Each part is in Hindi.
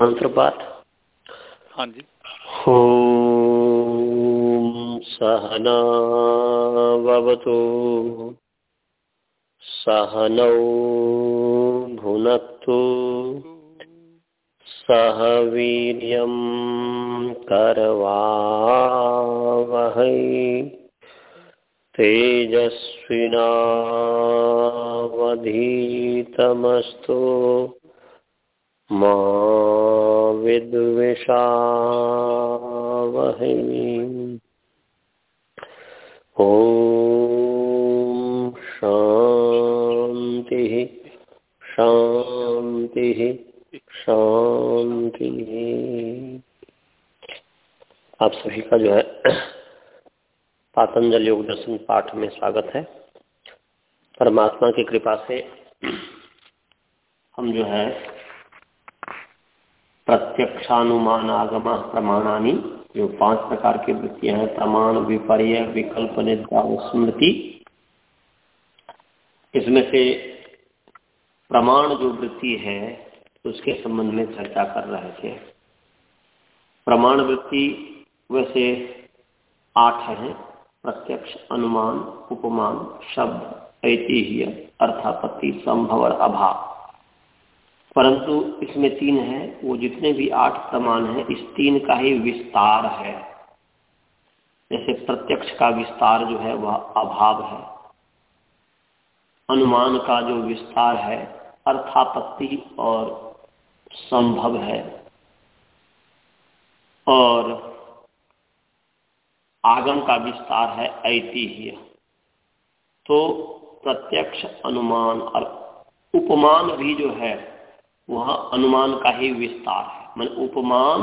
मंत्र पाठ हाँ जी। ॐ सहनावतु सहनौ भुनक्तु। सह वीर्यं करवावहै। तेजस्विनावधीतमस्तु। मा विद्विषावहै। ॐ शान्तिः शान्तिः शांति आप सभी का जो है पातंजल योग दर्शन पाठ में स्वागत है। परमात्मा की कृपा से हम जो है प्रत्यक्षानुमान आगम प्रमाणानी, जो पाँच प्रकार की वृत्तियाँ हैं, प्रमाण, विपर्य, विकल्प, निद्रा स्मृति। इसमें से प्रमाण जो वृत्ति है, उसके संबंध में चर्चा कर रहे थे। प्रमाण वृत्ति वैसे आठ हैं, प्रत्यक्ष, अनुमान, उपमान, शब्द, ऐतिह्य, अर्थापत्ति संभव और अभाव। परंतु इसमें तीन है, वो जितने भी आठ प्रमाण है, इस तीन का ही विस्तार है। जैसे प्रत्यक्ष का विस्तार जो है, वह अभाव है। अनुमान का जो विस्तार है, अर्थापत्ति और संभव है। और आगम का विस्तार है ऐतिह्य तो प्रत्यक्ष अनुमान और उपमान भी जो है वह अनुमान का ही विस्तार है। मान उपमान,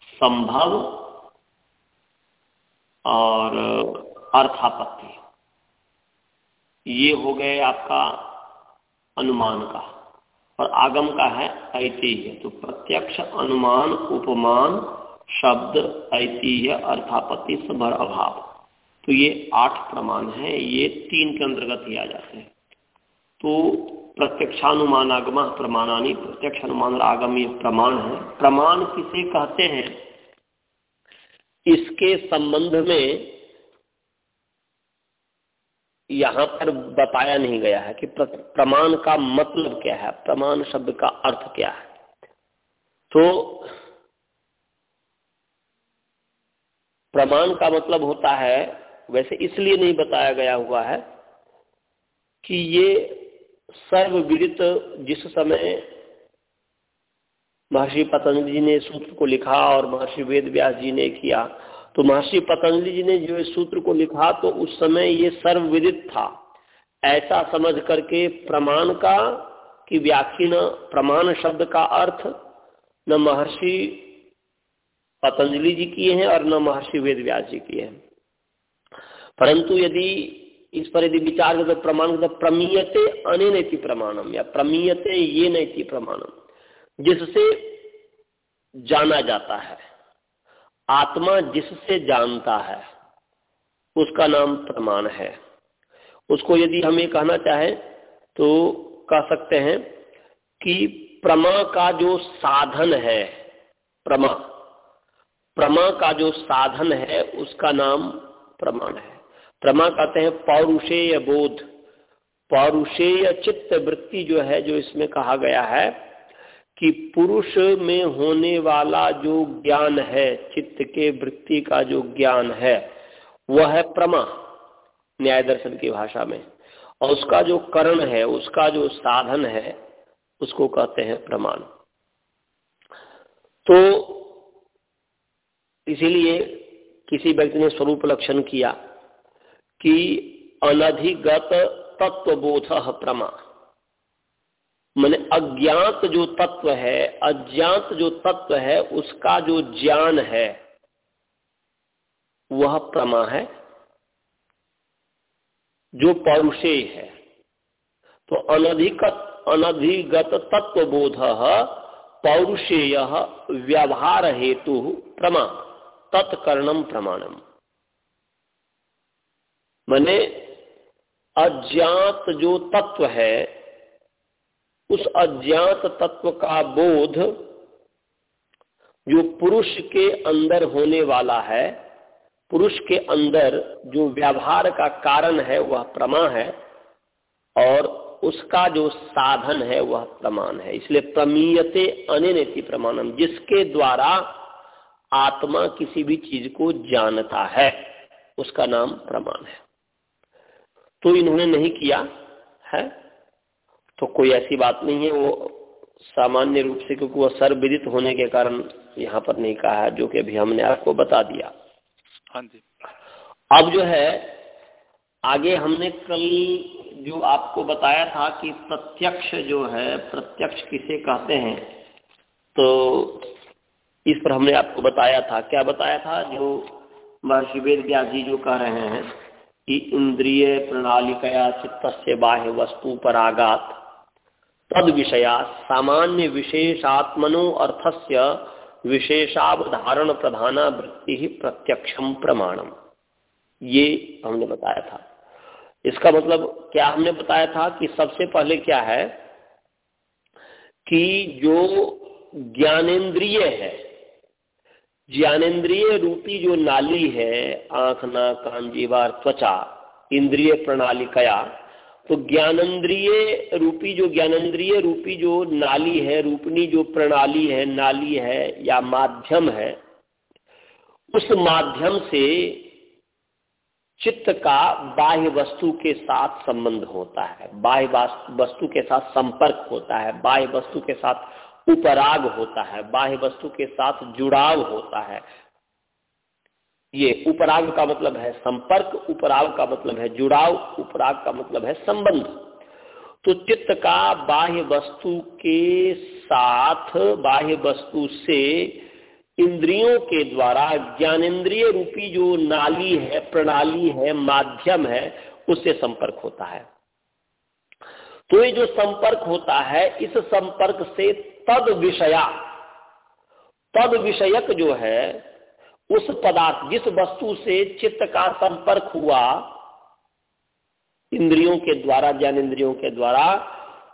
संभव और अर्थापत्ति। ये हो गए आपका अनुमान का। और आगम का है ऐतिह्य। तो प्रत्यक्ष अनुमान, उपमान, शब्द, ऐतिह्य, अर्थापत्ति, सभर अभाव। तो ये आठ प्रमाण है। ये तीन के अंतर्गत ही आ जाते हैं। तो प्रत्यक्षानुमान आगम प्रमाणानी प्रत्यक्ष अनुमान आगम ये प्रमाण है। प्रमाण किसे कहते हैं? इसके संबंध में यहाँ पर बताया नहीं गया है कि प्रमाण का मतलब क्या है, प्रमाण शब्द का अर्थ क्या है। तो प्रमाण का मतलब होता है, वैसे इसलिए नहीं बताया गया हुआ है कि ये सर्वविदित जिस समय महर्षि पतंजलि जी ने सूत्र को लिखा और महर्षि वेद व्यास जी ने किया तो महर्षि पतंजलि जी ने जो इस सूत्र को लिखा तो उस समय ये सर्वविदित था। ऐसा समझ करके प्रमाण का की व्याख्या प्रमाण शब्द का अर्थ न महर्षि पतंजलि जी किए हैं और न महर्षि वेद व्यास जी किए हैं। परंतु यदि इस पर यदि विचार करें तो प्रमाण तो प्रमीयते अने प्रमाणम, या प्रमीयते ये नैति प्रमाणम, जिससे जाना जाता है। आत्मा जिससे जानता है, उसका नाम प्रमाण है। उसको यदि हम ये कहना चाहें तो कह सकते हैं कि प्रमा का जो साधन है, प्रमा प्रमा का जो साधन है, उसका नाम प्रमाण है। प्रमा कहते हैं पौरुषेय बोध। पौरुषेय चित्त वृत्ति जो है, जो इसमें कहा गया है कि पुरुष में होने वाला जो ज्ञान है, चित्त के वृत्ति का जो ज्ञान है, वह है प्रमा, न्याय दर्शन की भाषा में। और उसका जो करण है, उसका जो साधन है, उसको कहते हैं प्रमाण। तो इसीलिए किसी व्यक्ति ने स्वरूप लक्षण किया कि अनधिगत तत्वबोध प्रमा। मैंने अज्ञात जो तत्व है, अज्ञात जो तत्व है, उसका जो ज्ञान है, वह प्रमा है, जो पौरुषेय है। तो अनधिगत तत्व बोध पौरुषेय व्यवहार हेतु प्रमा तत्कर्णम प्रमाणम। मैंने अज्ञात जो तत्व है, उस अज्ञात तत्व का बोध जो पुरुष के अंदर होने वाला है, पुरुष के अंदर जो व्यवहार का कारण है, वह प्रमा है, और उसका जो साधन है, वह प्रमाण है। इसलिए प्रमीयते अनिति प्रमाणम, जिसके द्वारा आत्मा किसी भी चीज़ को जानता है, उसका नाम प्रमाण है। तो इन्होंने नहीं किया है? तो कोई ऐसी बात नहीं है वो सामान्य रूप से क्योंकि वह सर्वविदित होने के कारण यहाँ पर नहीं कहा है जो कि अभी हमने आपको बता दिया। हाँ जी। अब जो है आगे हमने कल जो आपको बताया था कि प्रत्यक्ष जो है प्रत्यक्ष किसे कहते हैं तो इस पर हमने आपको बताया था। क्या बताया था? जो महर्षि वेद व्यास जी जो कह रहे हैं इंद्रिय प्रणालिकया चित्त से बाह्य वस्तु पर आगात तद विषया सामान्य विशेषात्मनो अर्थस्य विशेषावधारण प्रधाना वृत्ति ही प्रत्यक्षम प्रमाणम। ये हमने बताया था। इसका मतलब क्या हमने बताया था कि सबसे पहले क्या है कि जो ज्ञानेन्द्रिय है ज्ञानेन्द्रिय रूपी जो नाली है, आँख ना कान, जीवार, त्वचा, इंद्रिय प्रणाली, कया तो ज्ञानेन्द्रिय रूपी जो, ज्ञानेन्द्रिय रूपी जो नाली है, रूपनी जो प्रणाली है, नाली है या माध्यम है, उस माध्यम से चित्त का बाह्य वस्तु के साथ संबंध होता है, बाह्य वस्तु के साथ संपर्क होता है, बाह्य वस्तु के साथ उपराग होता है, बाह्य वस्तु के साथ जुड़ाव होता है। ये उपराग का मतलब है संपर्क, उपराग का मतलब है जुड़ाव, उपराग का मतलब है संबंध। तो चित्त का बाह्य वस्तु के साथ, बाह्य वस्तु से इंद्रियों के द्वारा ज्ञानेन्द्रिय रूपी जो नाली है, प्रणाली है, माध्यम है, उससे संपर्क होता है। तो ये जो संपर्क होता है, इस संपर्क से तद विषया, तद विषयक जो है, उस पदार्थ, जिस वस्तु से चित्त का संपर्क हुआ, इंद्रियों के द्वारा, ज्ञान इंद्रियों के द्वारा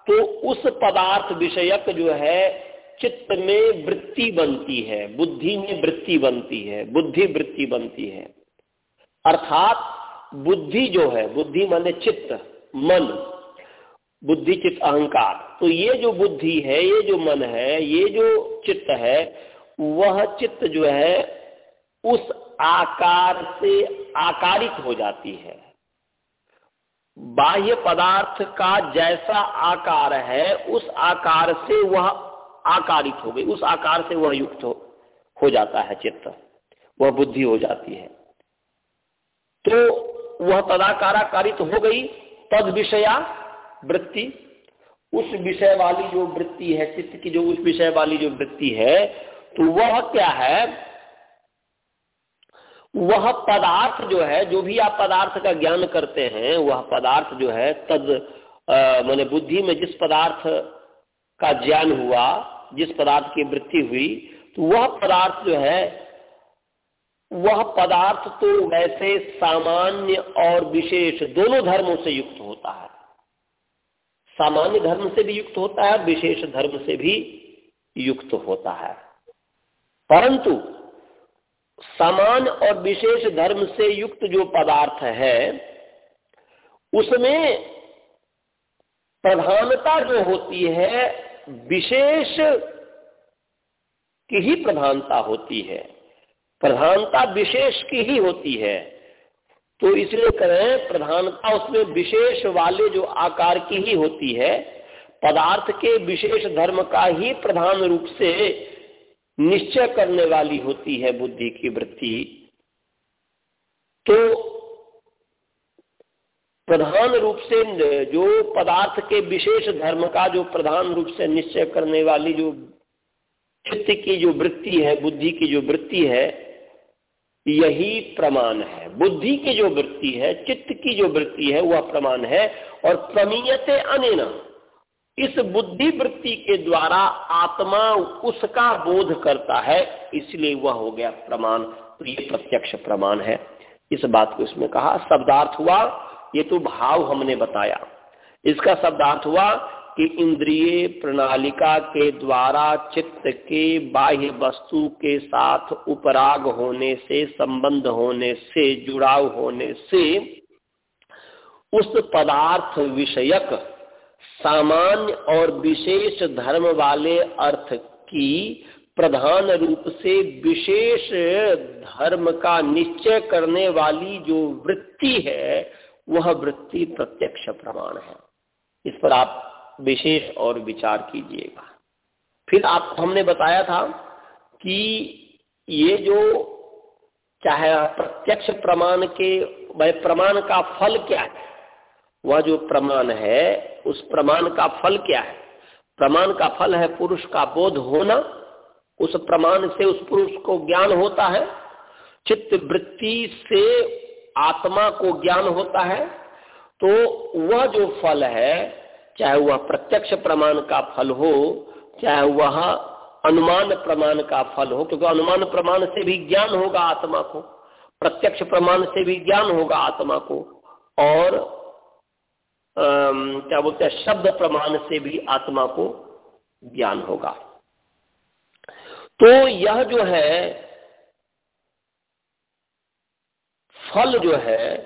तो उस पदार्थ विषयक जो है, चित्त में वृत्ति बनती है, बुद्धि में वृत्ति बनती है, बुद्धि वृत्ति बनती है। अर्थात बुद्धि जो है, बुद्धि माने चित्त, मन बुद्धि चित्त अहंकार। तो ये जो बुद्धि है ये जो मन है ये जो चित्त है वह चित्त जो है उस आकार से आकारित हो जाती है। बाह्य पदार्थ का जैसा आकार है उस आकार से वह आकारित हो गई उस आकार से वह युक्त हो, हो जाता है चित्त। वह बुद्धि हो जाती है। तो वह तदाकाराकारित हो गई तद विषया वृत्ति, उस विषय वाली जो वृत्ति है, चित्त की जो उस विषय वाली जो वृत्ति है तो वह क्या है? वह पदार्थ जो है, जो भी आप पदार्थ का ज्ञान करते हैं, वह पदार्थ जो है, तद मैंने बुद्धि में जिस पदार्थ का ज्ञान हुआ, जिस पदार्थ की वृत्ति हुई तो वह पदार्थ जो है, वह पदार्थ तो वैसे सामान्य और विशेष दोनों धर्मों से युक्त होता है। सामान्य धर्म से भी युक्त होता है, विशेष धर्म से भी युक्त होता है। परंतु समान और विशेष धर्म से युक्त जो पदार्थ है, उसमें प्रधानता जो होती है, विशेष की ही प्रधानता होती है। प्रधानता विशेष की ही होती है। तो इसलिए करें प्रधानता उसमें विशेष वाले जो आकार की ही होती है, पदार्थ के विशेष धर्म का ही प्रधान रूप से निश्चय करने वाली होती है बुद्धि की वृत्ति। तो प्रधान रूप से जो पदार्थ के विशेष धर्म का जो प्रधान रूप से निश्चय करने वाली जो चित्त की जो वृत्ति है, बुद्धि की जो वृत्ति है यही प्रमाण है। बुद्धि की जो वृत्ति है, चित्त की जो वृत्ति है, वह प्रमाण है। और प्रमीयते अनेना, इस बुद्धि वृत्ति के द्वारा आत्मा उसका बोध करता है, इसलिए वह हो गया प्रमाण। तो ये प्रत्यक्ष प्रमाण है। इस बात को इसमें कहा, शब्दार्थ हुआ, ये तो भाव हमने बताया। इसका शब्दार्थ हुआ कि इंद्रिय प्रणालिका के द्वारा चित्त के बाह्य वस्तु के साथ उपराग होने से, संबंध होने से, जुड़ाव होने से, उस पदार्थ विषयक सामान्य और विशेष धर्म वाले अर्थ की प्रधान रूप से विशेष धर्म का निश्चय करने वाली जो वृत्ति है, वह वृत्ति प्रत्यक्ष प्रमाण है। इस पर आप विशेष और विचार कीजिएगा। फिर आप, हमने बताया था कि ये जो चाहे प्रत्यक्ष प्रमाण के, वह प्रमाण का फल क्या है? वह जो प्रमाण है, उस प्रमाण का फल क्या है? प्रमाण का फल है पुरुष का बोध होना। उस प्रमाण से उस पुरुष को ज्ञान होता है। चित्त वृत्ति से आत्मा को ज्ञान होता है। तो वह जो फल है चाहे वह प्रत्यक्ष प्रमाण का फल हो, चाहे वह अनुमान प्रमाण का फल हो, क्योंकि अनुमान प्रमाण से भी ज्ञान होगा आत्मा को, प्रत्यक्ष प्रमाण से भी ज्ञान होगा आत्मा को, और क्या बोलते हैं, शब्द प्रमाण से भी आत्मा को ज्ञान होगा। तो यह जो है, फल जो है,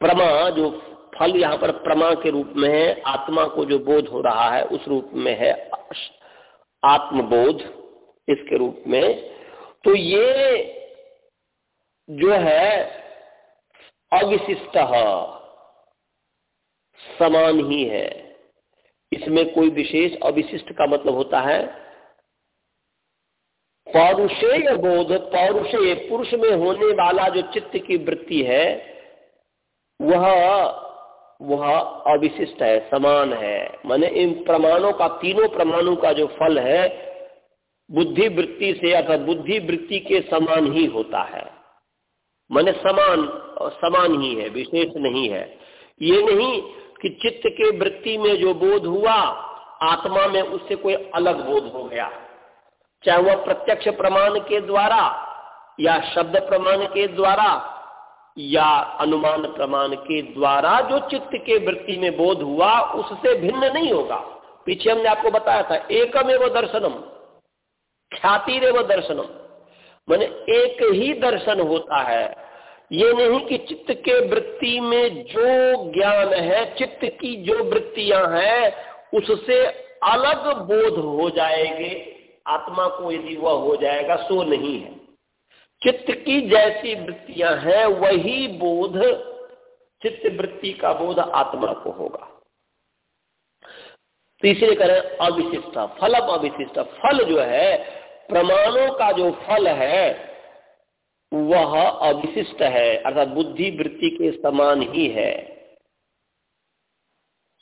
प्रमा जो फल यहाँ पर प्रमा के रूप में है, आत्मा को जो बोध हो रहा है, उस रूप में है आत्मबोध इसके रूप में। तो ये जो है, अविशिष्ट समान ही है। इसमें कोई विशेष अविशिष्ट का मतलब होता है, पौरुषेय बोध, पौरुषेय, पुरुष में होने वाला जो चित्त की वृत्ति है, वह वह अविशिष्ट है, समान है। माने इन प्रमाणों का, तीनों प्रमाणों का जो फल है बुद्धि वृत्ति से अर्थात बुद्धि वृत्ति के समान ही होता है। माने समान समान ही है, विशेष नहीं है। ये नहीं कि चित्त के वृत्ति में जो बोध हुआ, आत्मा में उससे कोई अलग बोध हो गया। चाहे वह प्रत्यक्ष प्रमाण के द्वारा या शब्द प्रमाण के द्वारा या अनुमान प्रमाण के द्वारा जो चित्त के वृत्ति में बोध हुआ, उससे भिन्न नहीं होगा। पीछे हमने आपको बताया था एकम एवं दर्शनम, ख्यातिरेव दर्शनम। मैंने एक ही दर्शन होता है। ये नहीं कि चित्त के वृत्ति में जो ज्ञान है, चित्त की जो वृत्तियाँ हैं, उससे अलग बोध हो जाएँगे। आत्मा को यदि वह हो जाएगा, सो नहीं है। चित्त की जैसी वृत्तियाँ हैं, वही बोध, चित्त वृत्ति का बोध आत्मा को होगा। तो इसलिए करें अविशिष्ट, फलम अविशिष्ट। फल जो है, प्रमाणों का जो फल है, वह अविशिष्ट है, अर्थात बुद्धि वृत्ति के समान ही है।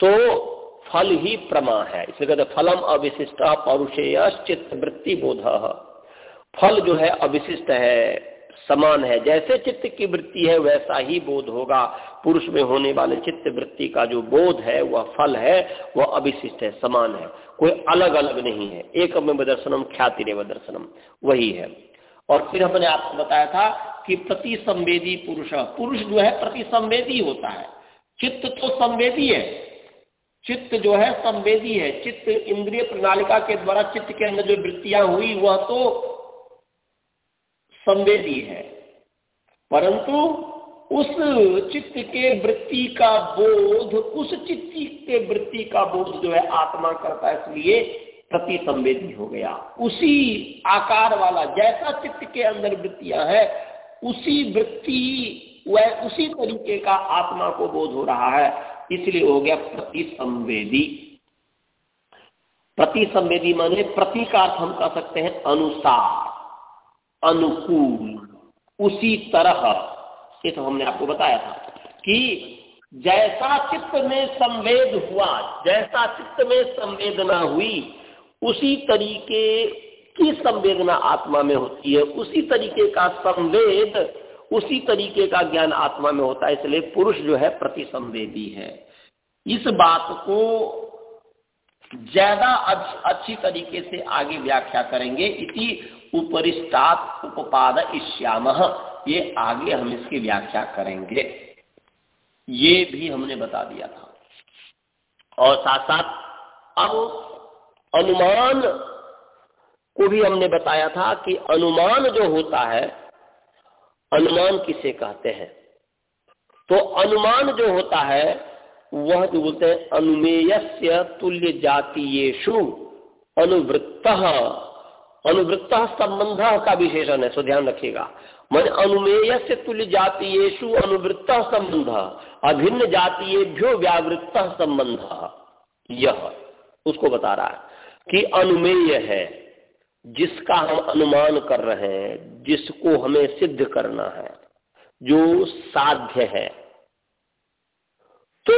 तो फल ही प्रमा है। इसलिए कहते फलम अविशिष्ट पौरुषेय चित्त वृत्ति बोध। फल जो है अविशिष्ट है, समान है। जैसे चित्त की वृत्ति है, वैसा ही बोध होगा। पुरुष में होने वाले चित्त वृत्ति का जो बोध है, वह फल है, वह अविशिष्ट है, समान है। कोई अलग अलग नहीं है। एक दर्शनम ख्याति रेव दर्शनम। वही है। और फिर हमने आपको बताया था कि प्रति संवेदी पुरुष पुरुष जो है प्रति संवेदी होता है। चित्त तो संवेदी है। चित्त जो है संवेदी है। चित्त इंद्रिय प्रणालिका के द्वारा चित्त के अंदर जो वृत्तियाँ हुई, वह तो संवेदी है। परंतु उस चित्त के वृत्ति का बोध, उस चित्त के वृत्ति का बोध जो है आत्मा करता है, इसलिए प्रति संवेदी हो गया। उसी आकार वाला, जैसा चित्त के अंदर वृत्तियाँ है, उसी वृत्ति वह उसी तरीके का आत्मा को बोध हो रहा है, इसलिए हो गया प्रति संवेदी प्रति संवेदी माने प्रति का अर्थ हम कह सकते हैं अनुसार। अनुकूल। उसी तरह ये तो हमने आपको बताया था कि जैसा चित्त में संवेद हुआ, जैसा चित्त में संवेदना हुई, उसी तरीके की संवेदना आत्मा में होती है। उसी तरीके का संवेद, उसी तरीके का ज्ञान आत्मा में होता है, इसलिए पुरुष जो है प्रति संवेदी है। इस बात को ज़्यादा अच्छी तरीके से आगे व्याख्या करेंगे। इति उपरिष्टात उपपाद इश्याम ये आगे हम इसकी व्याख्या करेंगे। ये भी हमने बता दिया था। और साथ साथ अब अनुमान को भी हमने बताया था कि अनुमान जो होता है, अनुमान किसे कहते हैं? तो अनुमान जो होता है, वह जो बोलते हैं अनुमेय तुल्य जातीयेशु अनुवृत्त। अनुवृत्त संबंध का विशेषण है, सो ध्यान रखिएगा। मन अनुमेय से तुल्य जातीयेशु अनुवृत्त संबंध अभिन्न जातीयेभ्यो व्यावृत्त संबंध यह उसको बता रहा है कि अनुमेय है, जिसका हम अनुमान कर रहे हैं, जिसको हमें सिद्ध करना है, जो साध्य है। तो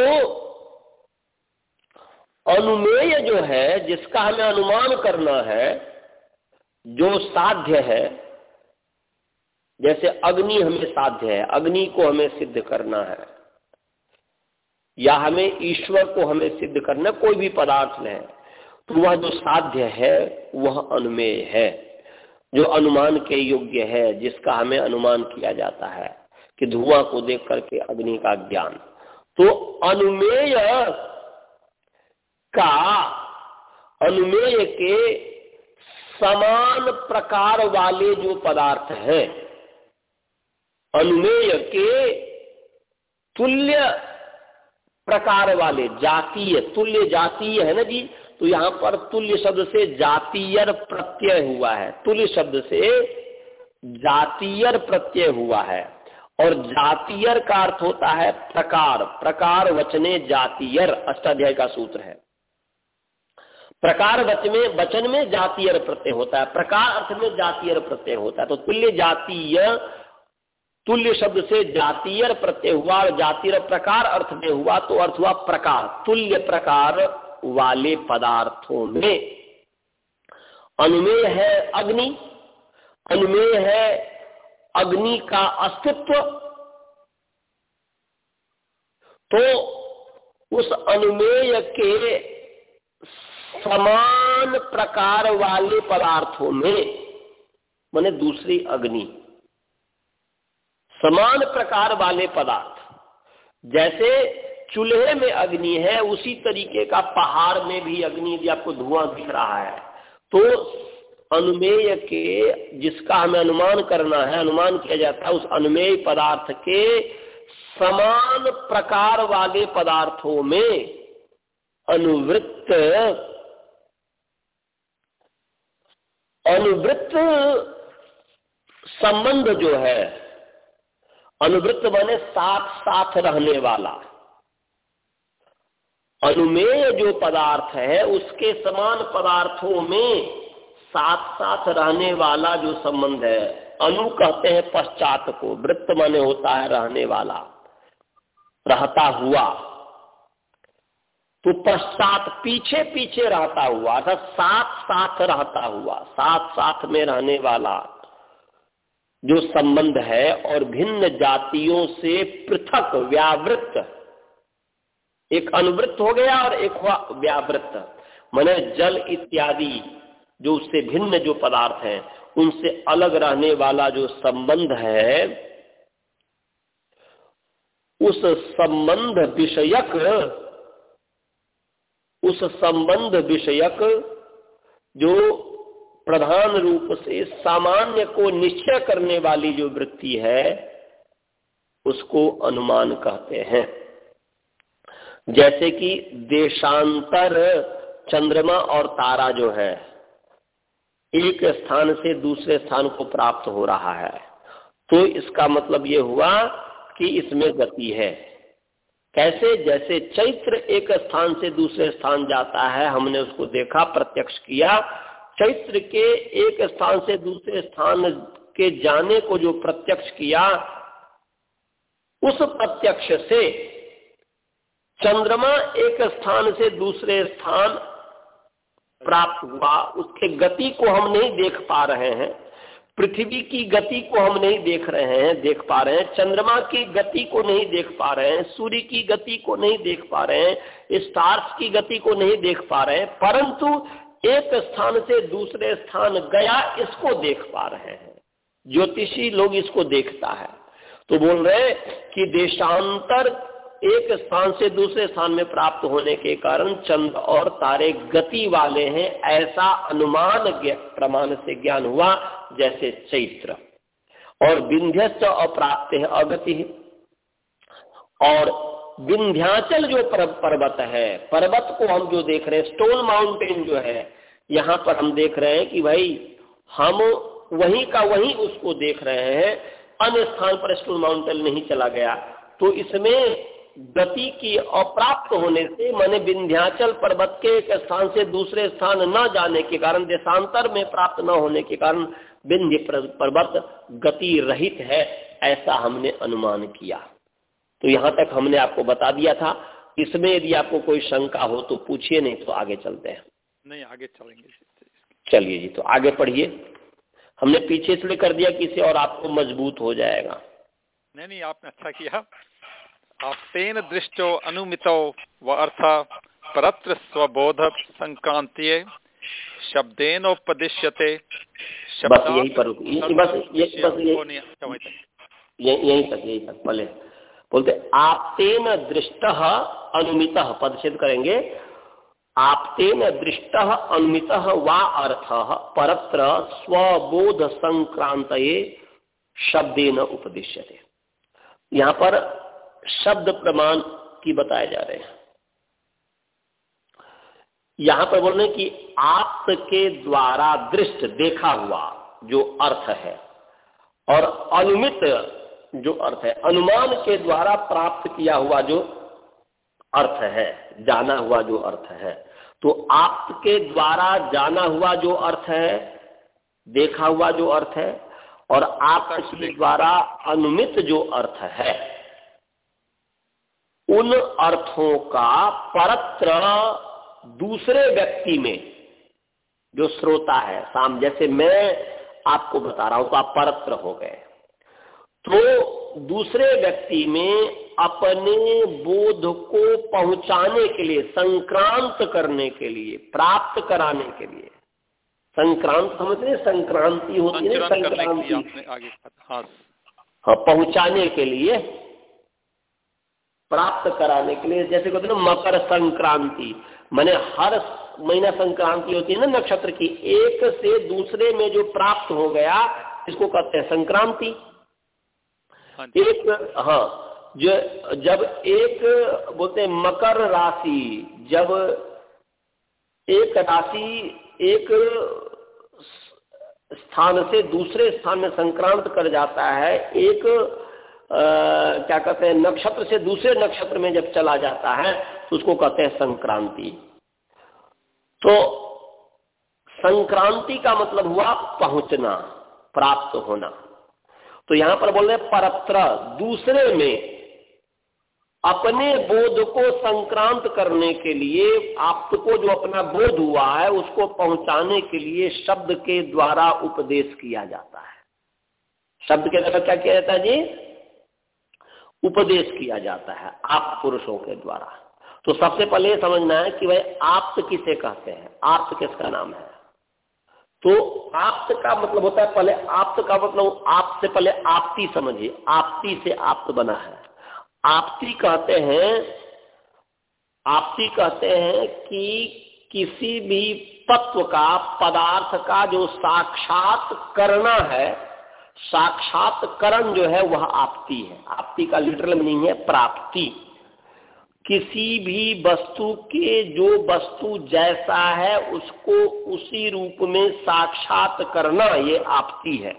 अनुमेय जो है, जिसका हमें अनुमान करना है जो साध्य है, जैसे अग्नि हमें साध्य है, अग्नि को हमें सिद्ध करना है, या हमें ईश्वर को हमें सिद्ध करना कोई भी पदार्थ है तो वह जो साध्य है, वह अनुमेय है, जो अनुमान के योग्य है, जिसका हमें अनुमान किया जाता है कि धुआँ को देख करके अग्नि का ज्ञान। तो अनुमेय का, अनुमेय के समान प्रकार वाले जो पदार्थ हैं, अनुमेय के तुल्य प्रकार वाले, जातीय, तुल्य जातीय है ना जी? तो यहाँ पर तुल्य शब्द से जातीयर प्रत्यय हुआ है। तुल्य शब्द से जातीयर प्रत्यय हुआ है। और जातीयर का अर्थ होता है प्रकार। प्रकार वचने जातीयर, अष्टाध्याय का सूत्र है। प्रकार वच में, वचन में जातीयर प्रत्यय होता है। प्रकार अर्थ में जातीय प्रत्यय होता है। तो तुल्य जातीय, तुल्य शब्द से जातीयर प्रत्यय हुआ और जातीय प्रकार अर्थ में हुआ तो अर्थ हुआ प्रकार। तुल्य प्रकार वाले पदार्थों में। अनुमेय है अग्नि। अनुमेय है अग्नि का अस्तित्व। तो उस अनुमेय के समान प्रकार वाले पदार्थों में, माने दूसरी अग्नि। समान प्रकार वाले पदार्थ, जैसे चूल्हे में अग्नि है, उसी तरीके का पहाड़ में भी अग्नि यदि आपको धुआँ दिख रहा है तो अनुमेय के, जिसका हमें अनुमान करना है, अनुमान किया जाता है उस अनुमेय पदार्थ के समान प्रकार वाले पदार्थों में अनुवृत्त अनुवृत्त संबंध जो है, अनुवृत्त बने साथ साथ रहने वाला। अनुमेय जो पदार्थ है, उसके समान पदार्थों में साथ साथ रहने वाला जो संबंध है, अनु कहते हैं पश्चात को, वृत्त माने होता है रहने वाला, रहता हुआ। तो पश्चात पीछे पीछे रहता हुआ, अर्थात साथ साथ रहता हुआ, साथ साथ में रहने वाला जो संबंध है और भिन्न जातियों से पृथक व्यावृत्त एक अनुवृत्त हो गया और एक हुआ व्यावृत्त। मैंने जल इत्यादि जो उससे भिन्न जो पदार्थ हैं, उनसे अलग रहने वाला जो संबंध है, उस संबंध विषयक उस संबंध विषयक जो प्रधान रूप से सामान्य को निश्चय करने वाली जो वृत्ति है, उसको अनुमान कहते हैं। जैसे कि देशांतर चंद्रमा और तारा जो है, एक स्थान से दूसरे स्थान को प्राप्त हो रहा है। तो इसका मतलब ये हुआ कि इसमें गति है। कैसे? जैसे चैत्र एक स्थान से दूसरे स्थान जाता है, हमने उसको देखा, प्रत्यक्ष किया। चैत्र के एक स्थान से दूसरे स्थान के जाने को जो प्रत्यक्ष किया, उस प्रत्यक्ष से चंद्रमा एक स्थान से दूसरे स्थान प्राप्त हुआ। उसके गति को हम नहीं देख पा रहे हैं। पृथ्वी की गति को हम नहीं देख रहे हैं, देख पा रहे हैं, चंद्रमा की गति को नहीं देख पा रहे हैं, सूर्य की गति को नहीं देख पा रहे हैं स्टार्स की गति को नहीं देख पा रहे हैं, परंतु एक स्थान से दूसरे स्थान गया, इसको देख पा रहे हैं। ज्योतिषी लोग इसको देखता है। तो बोल रहे कि देशांतर एक स्थान से दूसरे स्थान में प्राप्त होने के कारण चंद्र और तारे गति वाले हैं, ऐसा अनुमान प्रमाण से ज्ञान हुआ, जैसे चैत्र। और विंध्यस्त अप्राप्त है अगति। है और विंध्याचल जो पर्वत है, पर्वत को हम जो देख रहे हैं स्टोन माउंटेन जो है, यहाँ पर हम देख रहे हैं कि भाई, हम वहीं का वहीं उसको देख रहे हैं। अन्य स्थान पर स्टोन माउंटेन नहीं चला गया। तो इसमें गति की अप्राप्त होने से मैंने विंध्याचल पर्वत के एक स्थान से दूसरे स्थान न जाने के कारण देशांतर में प्राप्त न होने के कारण विंध्य पर्वत गति रहित है ऐसा हमने अनुमान किया। तो यहाँ तक हमने आपको बता दिया था। इसमें यदि आपको कोई शंका हो तो पूछिए नहीं तो आगे चलते हैं। नहीं आगे चलेंगे। चलिए जी तो आगे पढ़िए। हमने पीछे इसलिए कर दिया कि इसे और आपको मज़बूत हो जाएगा। नहीं नहीं आपने अच्छा किया। आप तेन दृष्टो अनुमितो व अर्थ परत्र स्वबोध संक्रांति शब्देनोपदिश्यते बस यही पर बस ये बस ये यही तक यही तक पहले बोलते आपतेन दृष्ट अनुमित पद पदछेद करेंगे। आपतेन दृष्ट अनुमित वा अर्थ परत्र स्वबोध संक्रांत शब्देन उपदिश्यते। यहाँ पर शब्द प्रमाण की बताए जा रहे हैं। यहाँ पर बोल रहे कि आप के द्वारा दृष्ट देखा हुआ जो अर्थ है और अनुमित जो अर्थ है अनुमान के द्वारा प्राप्त किया हुआ जो अर्थ है जाना हुआ जो अर्थ है। तो आपके द्वारा जाना हुआ जो अर्थ है देखा हुआ जो अर्थ है और आपके द्वारा अनुमित जो अर्थ है। उन अर्थों का परत्र दूसरे व्यक्ति में जो श्रोता है साम जैसे मैं आपको बता रहा हूँ तो आप परत्र हो गए। तो दूसरे व्यक्ति में अपने बोध को पहुँचाने के लिए संक्रांत करने के लिए प्राप्त कराने के लिए। संक्रांत समझते संक्रांति होती है संक्रांति हाँ, हाँ पहुँचाने के लिए प्राप्त कराने के लिए जैसे कहते ना मकर संक्रांति। मैंने हर महीना संक्रांति होती है ना नक्षत्र की एक से दूसरे में जो प्राप्त हो गया इसको कहते हैं संक्रांति। हाँ एक हाँ जो जब एक बोलते हैं मकर राशि जब एक राशि एक स्थान से दूसरे स्थान में संक्रांत कर जाता है एक क्या कहते हैं, नक्षत्र से दूसरे नक्षत्र में जब चला जाता है तो उसको कहते हैं संक्रांति। तो संक्रांति का मतलब हुआ पहुँचना, प्राप्त होना। तो यहाँ पर बोल रहे परत्र, दूसरे में अपने बोध को संक्रांत करने के लिए आपको जो अपना बोध हुआ है, उसको पहुँचाने के लिए शब्द के द्वारा उपदेश किया जाता है। शब्द के द्वारा क्या किया जाता है जी? उपदेश किया जाता है आप पुरुषों के द्वारा। तो सबसे पहले समझना है कि भाई आप किसे कहते हैं? आप किसका नाम है? तो आप्त का मतलब होता है पहले आप्त का मतलब आपसे पहले आपती समझिए, आपती से आप्त बना है। आपती कहते हैं, आपती कहते हैं कि किसी भी तत्व का, पदार्थ का जो साक्षात करना है साक्षात्करण जो है वह आपती है। आपती का लिटरल मीनिंग है प्राप्ति। किसी भी वस्तु के जो वस्तु जैसा है उसको उसी रूप में साक्षात करना ये आपती है।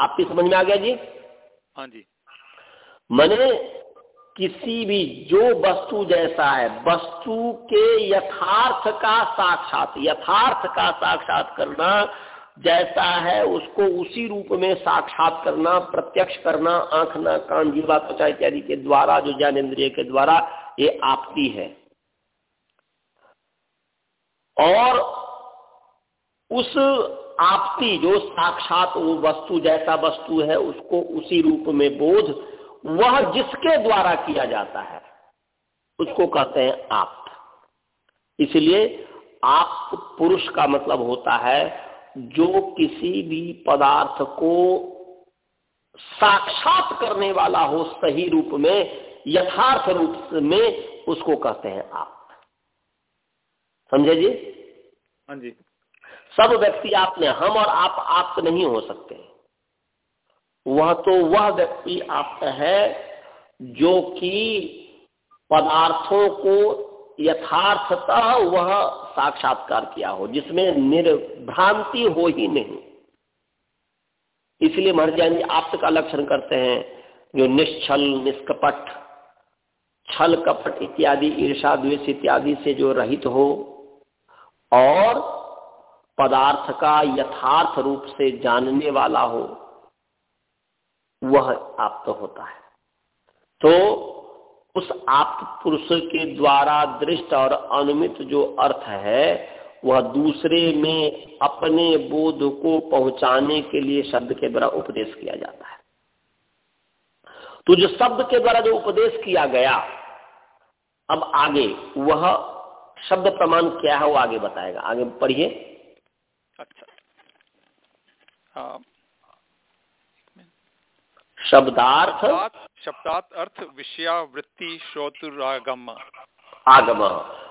आपकी समझ में आ गया जी? हाँ जी। मैंने किसी भी जो वस्तु जैसा है वस्तु के यथार्थ का साक्षात यथार्थ का साक्षात करना जैसा है उसको उसी रूप में साक्षात करना, प्रत्यक्ष करना, आँख ना कान, जीवा त्वचा इत्यादि के द्वारा, जो ज्ञान इंद्रिय के द्वारा ये आपकी है। और उस आपती, जो साक्षात वो वस्तु जैसा वस्तु है, उसको उसी रूप में बोध, वह जिसके द्वारा किया जाता है, उसको कहते हैं आप। इसलिए आप पुरुष का मतलब होता है जो किसी भी पदार्थ को साक्षात करने वाला हो सही रूप में यथार्थ रूप में उसको कहते हैं आप। समझे जी? हाँ जी। सब व्यक्ति आप में हम और आप आप नहीं हो सकते। वह तो वह व्यक्ति आप है जो कि पदार्थों को यथार्थतः वह साक्षात्कार किया हो, जिसमें निर्भ्रांति हो ही नहीं। इसलिए महर्जैन जी, आप का लक्षण करते हैं, जो निश्चल निष्कपट, छल कपट इत्यादि, ईर्षा, द्वेष इत्यादि से जो रहित हो, और पदार्थ का यथार्थ रूप से जानने वाला हो, वह आप तो होता है। तो उस आप पुरुष के द्वारा दृष्ट और अनुमित जो अर्थ है वह दूसरे में अपने बोध को पहुँचाने के लिए शब्द के द्वारा उपदेश किया जाता है। तो जो शब्द के द्वारा जो उपदेश किया गया अब आगे वह शब्द प्रमाण क्या है वो आगे बताएगा। आगे पढ़िए। अच्छा। हाँ। शब्दार्थ शब्दार्थ अर्थ विषयावृत्ति श्रोतुरागम। आगम।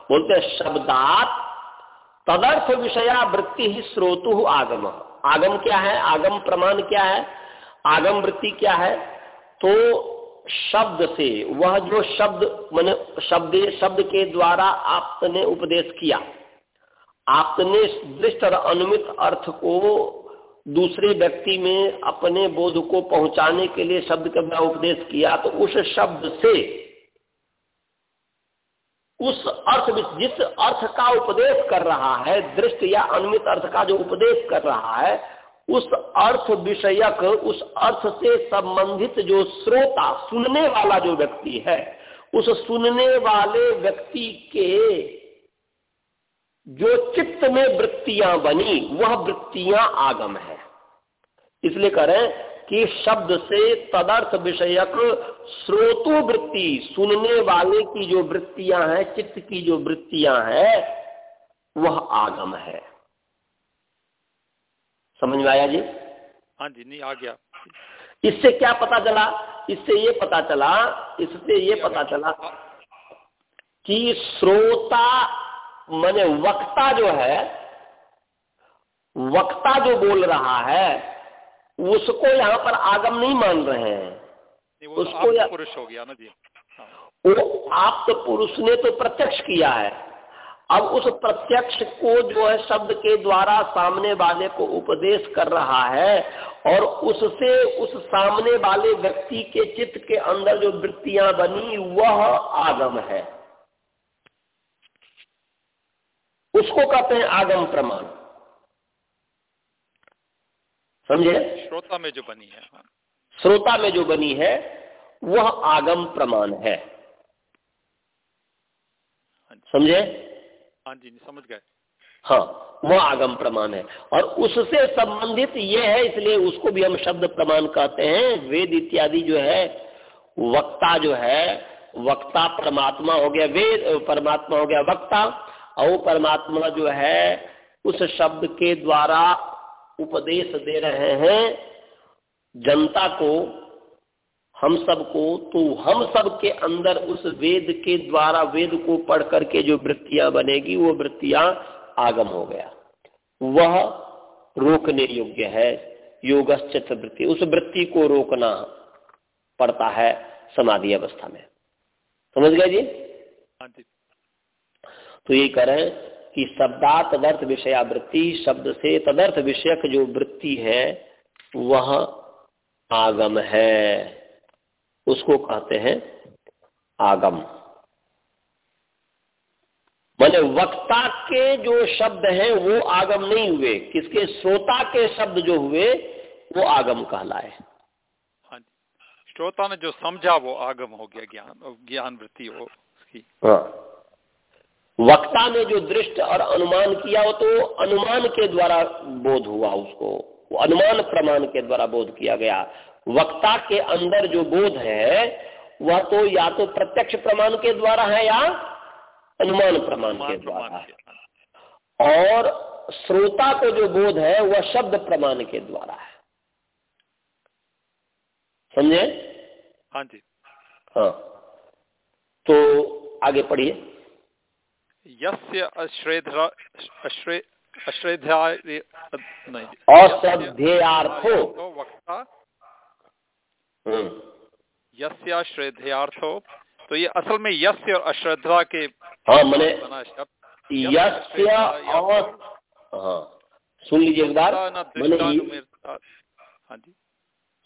बोलते शब्दात तदर्थ विषयावृत्ति ही श्रोतु आगम। आगम क्या है? आगम प्रमाण क्या है? आगम वृत्ति क्या है? तो शब्द से, वह जो शब्द, मैंने शब्द शब्द के द्वारा आपने उपदेश किया, आपने दृष्ट और अनुमित अर्थ को दूसरे व्यक्ति में अपने बोध को पहुँचाने के लिए शब्द का उपदेश किया तो उस शब्द से उस अर्थ जिस अर्थ का उपदेश कर रहा है, दृष्ट या अनुमित अर्थ का जो उपदेश कर रहा है, उस अर्थ विषयक, उस अर्थ से संबंधित जो श्रोता, सुनने वाला जो व्यक्ति है, उस सुनने वाले व्यक्ति के जो चित्त में वृत्तियाँ बनी वह वृत्तियाँ आगम है। इसलिए करें कि शब्द से तदर्थ विषयक श्रोतो वृत्ति सुनने वाले की जो वृत्तियाँ हैं चित्त की जो वृत्तियाँ हैं वह आगम है। समझ में आया जी? हाँ जी नहीं आ गया। इससे क्या पता चला? इससे ये पता चला इससे ये पता चला कि श्रोता माने वक्ता जो है वक्ता जो बोल रहा है उसको यहाँ पर आगम नहीं मान रहे हैं। उसको या पुरुष हो गया ना जी। हाँ। वो आप तो पुरुष ने तो प्रत्यक्ष किया है। अब उस प्रत्यक्ष को जो है शब्द के द्वारा सामने वाले को उपदेश कर रहा है और उससे उस सामने वाले व्यक्ति के चित्त के अंदर जो वृत्तियाँ बनी वह आगम है। उसको कहते हैं आगम प्रमाण। समझे? श्रोता में जो बनी है हाँ। श्रोता में जो बनी है वह आगम प्रमाण है। हाँ समझे? हाँ जी समझ गए। हाँ वह आगम प्रमाण है। और उससे संबंधित यह है इसलिए उसको भी हम शब्द प्रमाण कहते हैं। वेद इत्यादि जो है वक्ता जो है वक्ता परमात्मा हो गया वेद परमात्मा हो गया वक्ता। और परमात्मा जो है, उस शब्द के द्वारा उपदेश दे रहे हैं, जनता को, हम सबको तो हम सब के अंदर उस वेद के द्वारा, वेद को पढ़ करके जो वृत्तियाँ बनेगी, वो वृत्तियाँ आगम हो गया। वह रोकने योग्य है, योगश्चित वृत्ति, उस वृत्ति को रोकना पड़ता है समाधि अवस्था में। समझ गए जी। हाँ तो ये करें कि शब्दा तदर्थ विषयावृत्ति शब्द से तदर्थ विषयक जो वृत्ति है वह आगम है। उसको कहते हैं आगम। माने वक्ता के जो शब्द हैं वो आगम नहीं हुए। किसके? श्रोता के शब्द जो हुए वो आगम कहलाए। हाँ श्रोता ने जो समझा वो आगम हो गया ज्ञान ज्ञान वृत्ति हो उसकी। हाँ। वक्ता ने जो दृष्ट और अनुमान किया वो तो अनुमान के द्वारा बोध हुआ उसको। वो अनुमान प्रमाण के द्वारा बोध किया गया। वक्ता के अंदर जो बोध है वह तो या तो प्रत्यक्ष प्रमाण के द्वारा है या अनुमान प्रमाण के द्वारा। है। और श्रोता को जो बोध है वह शब्द प्रमाण के द्वारा है। समझे? हाँ जी। हाँ। तो आगे पढ़िए। यस्य अश्रेध्रा अश्रे अश्रद्धेयार्थो। वक्ता। हम्म। यस्य तो ये असल में यस्य और अश्रद्धा के हाँ मैंने यस्य और हाँ सुन लीजिए एक बार। हाँ जी।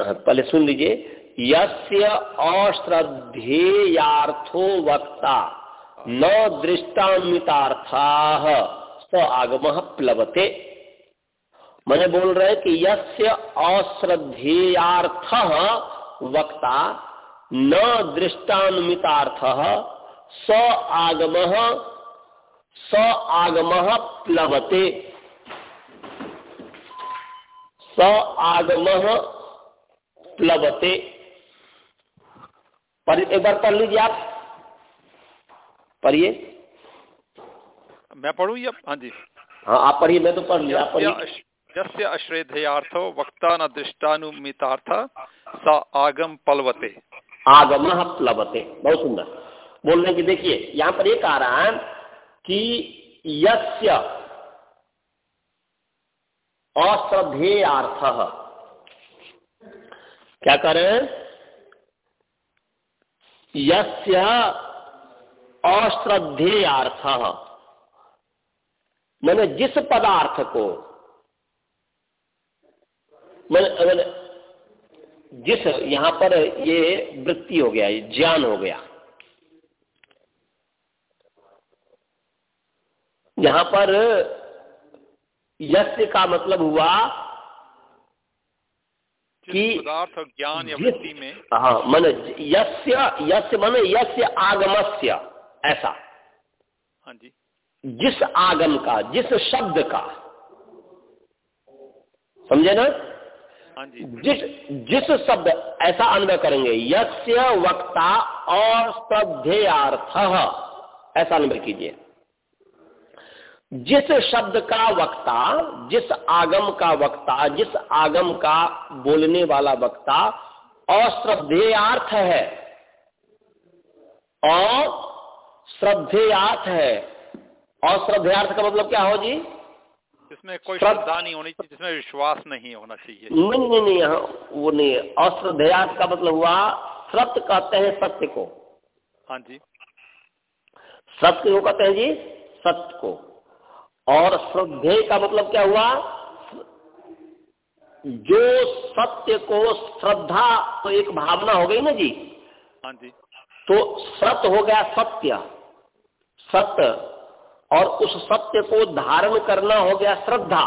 हाँ, पहले सुन लीजिए। यस्य अश्रद्धेयार्थो वक्ता। न दृष्टान्वितार्था स आगम प्लवते। मैंने बोल रहे हैं कि यस्य अश्रद्धेयार्थ वक्ता न दृष्टान्वितार्थ स आगम स आगम प्लवते। स आगम प्लवते। पर एक बार पढ़ लीजिए आप। पढ़िए। मैं पढ़ू या हाँ जी। हाँ आप पढ़िए मैं तो पढ़ लिया आप पढ़िए। यस्य अश्रेधेयार्थो वक्ता न दृष्टानुमितार्थ स आगम पलवते। आगम प्लवते। बहुत सुंदर। बोलने की देखिए यहाँ पर एक आ रहा है कि यस्य अश्रद्धेयार्थ। क्या हैं? यस्य अश्रद्धेयार्थ। मैंने जिस पदार्थ को मैंने मैंने जिस यहाँ पर ये वृत्ति हो गया ये ज्ञान हो गया। यहाँ पर यस्य का मतलब हुआ कि पदार्थ ज्ञान या वृत्ति में हाँ मन यस्य यस्य मन यस्य आगमस्य ऐसा। हाँ जी। जिस आगम का जिस शब्द का समझे ना? हाँ जी। जिस जिस शब्द ऐसा अन्वय करेंगे यस्य वक्ता और श्रद्धेयार्थ ऐसा अन्वय कीजिए। जिस शब्द का वक्ता जिस आगम का वक्ता जिस आगम का बोलने वाला वक्ता अश्रद्धेयार्थ है। और श्रद्धेयार्थ है। अश्रद्धेयार्थ का मतलब क्या हो जी? जिसमें कोई श्रद्धा नहीं होनी चाहिए जिसमें विश्वास नहीं होना चाहिए। नहीं नहीं नहीं यहाँ वो नहीं है। अश्रद्धेयार्थ का मतलब हुआ सत्य कहते हैं सत्य को। हाँ जी। सत्य को कहते हैं जी सत्य को। और श्रद्धेय का मतलब क्या हुआ? जो सत्य को श्रद्धा तो एक भावना हो गई ना जी? हाँ जी। तो सत्य हो गया सत्य। सत्य और उस सत्य को धारण करना हो गया श्रद्धा।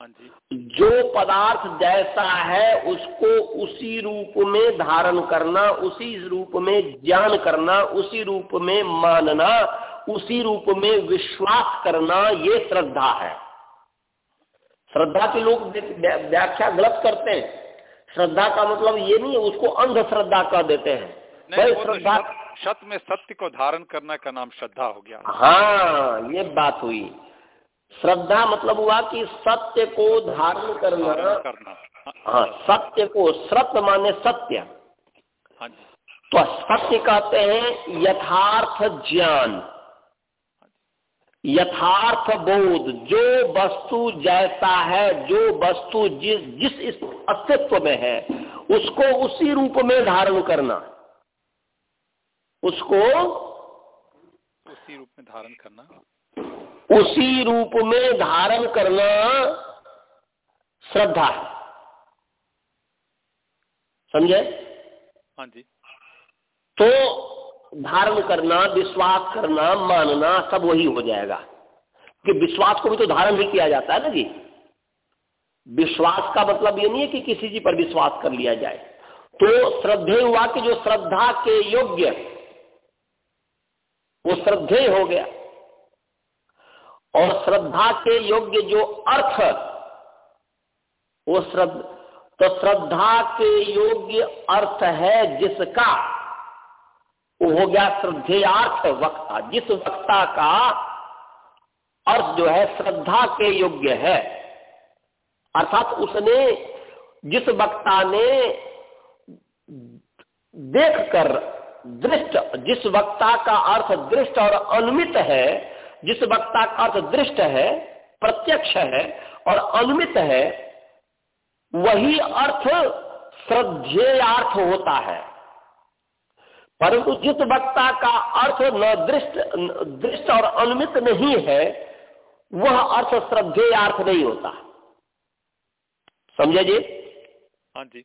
हाँ जो। पदार्थ जैसा है उसको उसी रूप में धारण करना उसी रूप में ज्ञान करना उसी रूप में मानना उसी रूप में विश्वास करना ये श्रद्धा है। श्रद्धा के लोग व्याख्या गलत करते हैं। श्रद्धा का मतलब ये नहीं है उसको अंधश्रद्धा कर देते हैं। नहीं वो तो शत में सत्य को धारण करने का नाम श्रद्धा हो गया। हाँ ये बात हुई। श्रद्धा मतलब हुआ कि सत्य को धारण करना। करना। हाँ सत्य को सत्य माने सत्य। हाँ जी। तो सत्य कहते हैं यथार्थ ज्ञान। यथार्थ बोध। जो वस्तु जैसा है जो वस्तु जिस जिस अस्तित्व में है उसको उसी रूप में धारण करना। उसको उसी रूप में धारण करना। उसी रूप में धारण करना श्रद्धा है। समझे? हाँ जी। तो धारण करना विश्वास करना मानना सब वही हो जाएगा। कि विश्वास को भी तो धारण भी किया जाता है ना जी। विश्वास का मतलब ये नहीं है कि किसी जी पर विश्वास कर लिया जाए। तो श्रद्धे हुआ कि जो श्रद्धा के योग्य वो श्रद्धेय हो गया। और श्रद्धा के योग्य जो अर्थ, वो श्रद्धा तो श्रद्धा के योग्य अर्थ है जिसका, वो हो गया श्रद्धेयार्थ वक्ता। जिस वक्ता का अर्थ जो है श्रद्धा के योग्य है, अर्थात उसने, जिस वक्ता ने देखकर दृष्ट जिस वक्ता का अर्थ दृष्ट और अनुमित है जिस वक्ता का अर्थ दृष्ट है प्रत्यक्ष है और अनुमित है वही अर्थ श्रद्धेयार्थ होता है। परंतु जिस वक्ता का अर्थ न दृष्ट दृष्ट और अनुमित नहीं है वह अर्थ श्रद्धेयार्थ नहीं होता। समझे जी? हाँ जी।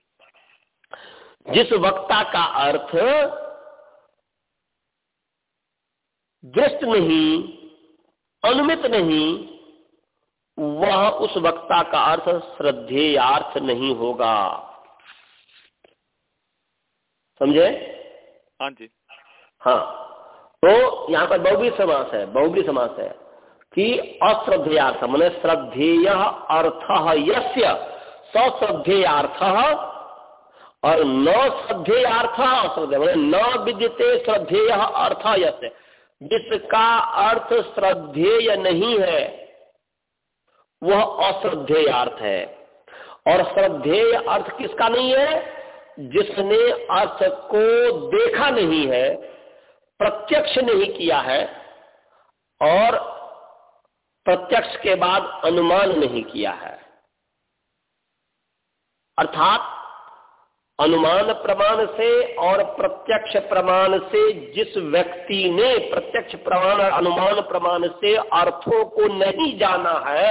जिस वक्ता का अर्थ दृष्ट नहीं अनुमित नहीं वह उस वक्ता का अर्थ श्रद्धेयार्थ नहीं होगा। समझे? हाँ जी। हाँ। तो यहाँ पर बहुबी समास है बहुबी समास है कि अश्रद्धेयार्थ मैंने श्रद्धेय अर्थ यस्य सश्रद्धेयार्थ और न श्रद्धेयार्थ अश्रद्धेय मैंने न विद्यते श्रद्धेय अर्थ यस्य। जिसका अर्थ श्रद्धेय नहीं है, वह अश्रद्धेय अर्थ है। और श्रद्धेय अर्थ किसका नहीं है? जिसने अर्थ को देखा नहीं है, प्रत्यक्ष नहीं किया है, और प्रत्यक्ष के बाद अनुमान नहीं किया है। अर्थात अनुमान प्रमाण से और प्रत्यक्ष प्रमाण से जिस व्यक्ति ने प्रत्यक्ष प्रमाण अनुमान प्रमाण से अर्थों को नहीं जाना है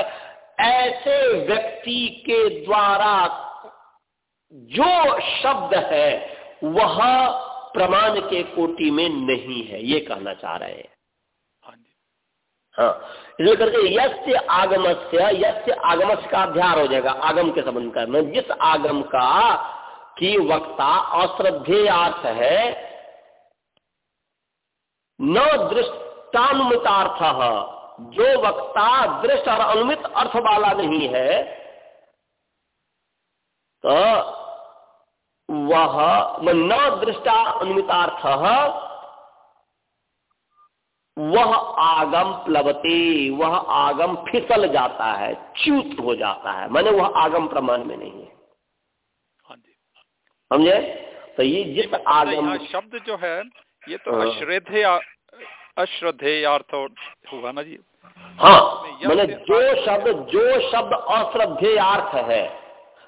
ऐसे व्यक्ति के द्वारा जो शब्द है वह प्रमाण के कोटि में नहीं है ये कहना चाह रहे हैं। हाँ इसलिए करके यस्य आगमस्य यस्य आगमस्य का अध्यार हो जाएगा आगम के संबंध में जिस आगम का की वक्ता अश्रद्धेयार्थ है, न दृष्टानुमितार्थ जो वक्ता दृष्ट और अनुमित अर्थ वाला नहीं है तो वह न दृष्टा अनुमितार्थ वह आगम प्लवते, वह आगम फिसल जाता है, च्युत हो जाता है। मैंने वह आगम प्रमाण में नहीं है। समझे? तो ये जिस आगम शब्द जो है ये तो अश्रद्धे अश्रद्धेय अश्रद्धेयार्थ हुआ ना जी? हाँ मैंने जो शब्द जो शब्द अश्रद्धेयार्थ है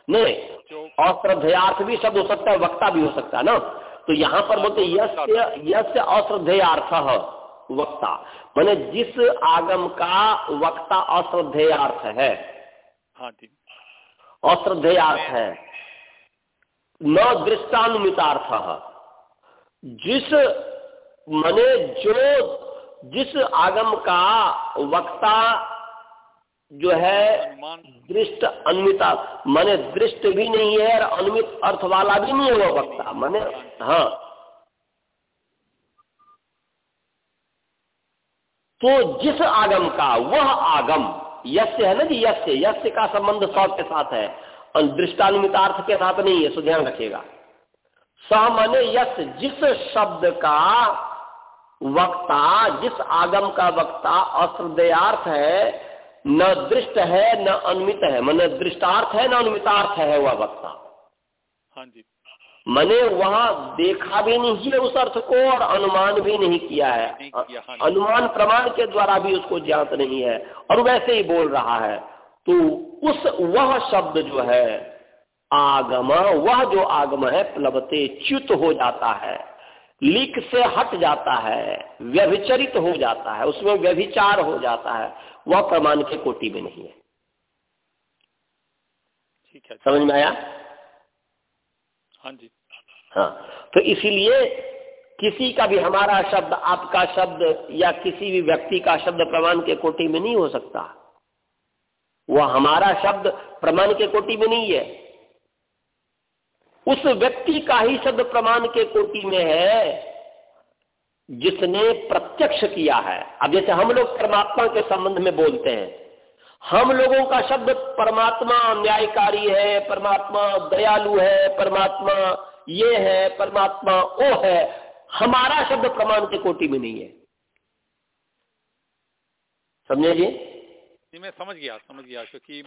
नहीं अश्रद्धेयार्थ भी शब्द हो सकता है वक्ता भी हो सकता है ना? तो यहाँ पर बोलते यस्य अश्रद्धेयार्थ वक्ता। मैंने जिस आगम का वक्ता अश्रद्धेयार्थ है हाँ जी। अश्रद्धेयार्थ है न दृष्टानुमितार्थ। जिस मने जो, जिस आगम का वक्ता जो है, दृष्ट अनुमिता माने दृष्ट भी नहीं है और अनुमित अर्थ वाला भी नहीं है वक्ता, माने हाँ। तो जिस आगम का, वह आगम, यस्य है ना जी, यस्य यस्य का संबंध सौ के साथ है। दृष्टानुमितार्थ के साथ नहीं है सो ध्यान रखिएगा। स माने यश जिस शब्द का वक्ता जिस आगम का वक्ता अश्रदयार्थ है न दृष्ट है न अनुमित है। मन दृष्टार्थ है न अनुमितार्थ है वह वक्ता। हाँ जी। मैंने वहाँ देखा भी नहीं है उस अर्थ को और अनुमान भी नहीं किया है। नहीं किया, हाँ अनुमान प्रमाण के द्वारा भी उसको ज्ञात नहीं है। और वैसे ही बोल रहा है। तो उस वह शब्द जो है आगम वह जो आगम है प्लबते च्युत हो जाता है लिक से हट जाता है व्यभिचरित हो जाता है उसमें व्यभिचार हो जाता है वह प्रमाण के कोटि में नहीं है। ठीक है। समझ में आया? हाँ जी। हाँ तो इसीलिए किसी का भी हमारा शब्द आपका शब्द या किसी भी व्यक्ति का शब्द प्रमाण के कोटि में नहीं हो सकता। वह हमारा शब्द प्रमाण के कोटि में नहीं है। उस व्यक्ति का ही शब्द प्रमाण के कोटि में है, जिसने प्रत्यक्ष किया है। अब जैसे हम लोग परमात्मा के संबंध में बोलते हैं, हम लोगों का शब्द परमात्मा न्यायकारी है, परमात्मा दयालु है, परमात्मा ये है, परमात्मा ओ है, हमारा शब्द प्रमाण के कोटि में नहीं है। समझे जी? जी मैं समझ गया समझ गया क्योंकि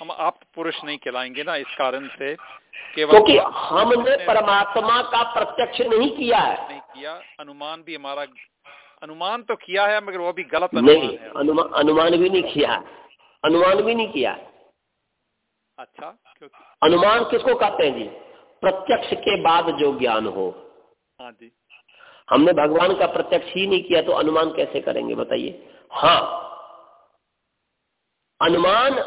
हम आप पुरुष नहीं कहलाएँगे ना इस कारण से केवल क्योंकि हमने परमात्मा का प्रत्यक्ष नहीं किया है। नहीं किया अनुमान भी हमारा अनुमान तो किया है मगर वो भी गलत अनुमान नहीं अनुमान अनुमान भी नहीं किया अनुमान भी नहीं किया अच्छा क्योंकि अनुमान किसको कहते हैं जी? प्रत्यक्ष के बाद जो ज्ञान हो। हाँ जी। हमने भगवान का प्रत्यक्ष ही नहीं किया तो अनुमान कैसे करेंगे बताइए? हाँ अनुमान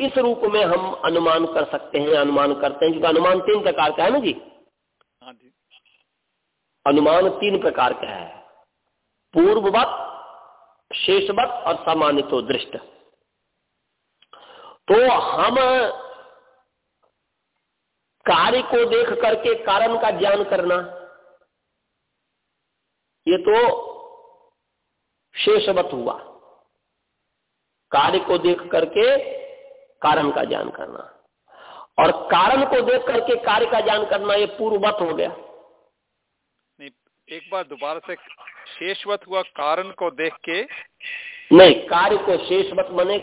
इस रूप में हम अनुमान कर सकते हैं अनुमान करते हैं क्योंकि अनुमान तीन प्रकार का है ना जी? हाँ जी। अनुमान तीन प्रकार का है। पूर्ववत शेषवत और सामान्य दृष्ट। तो हम कार्य को देख करके कारण का ज्ञान करना। ये तो शेषवत हुआ। कार्य को देख करके कारण का ज्ञान करना। और कारण को देख करके कार्य का ज्ञान करना ये पूर्ववत हो गया। नहीं एक बार दोबारा से शेषवत हुआ कारण को देख के। नहीं कार्य को शेषवत मने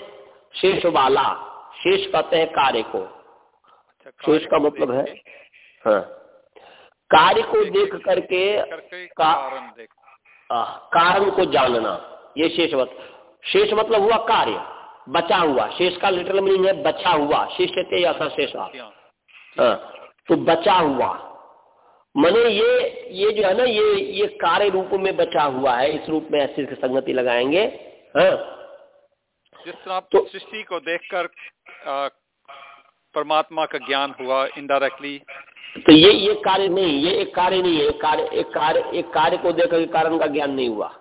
शेष वाला। शेष कहते हैं कार्य को। अच्छा, शेष का मतलब है हाँ। कार्य को देख करके कारण देख। कारण को जानना ये शेषवत। शेष मतलब हुआ कार्य बचा हुआ। शेष का लिटरल मीनिंग है बचा हुआ। शेष कहते हैं शेष हाँ तो बचा हुआ। मैंने ये ये जो है ना ये ये कार्य रूप में बचा हुआ है। इस रूप में ऐसी संगति लगाएँगे। हाँ। जिस तरह तो सृष्टि को देखकर परमात्मा का ज्ञान हुआ इनडायरेक्टली तो ये ये कार्य नहीं ये एक कार्य नहीं है। कार्य एक कार्य एक कार्य को देखकर कारण का ज्ञान नहीं हुआ।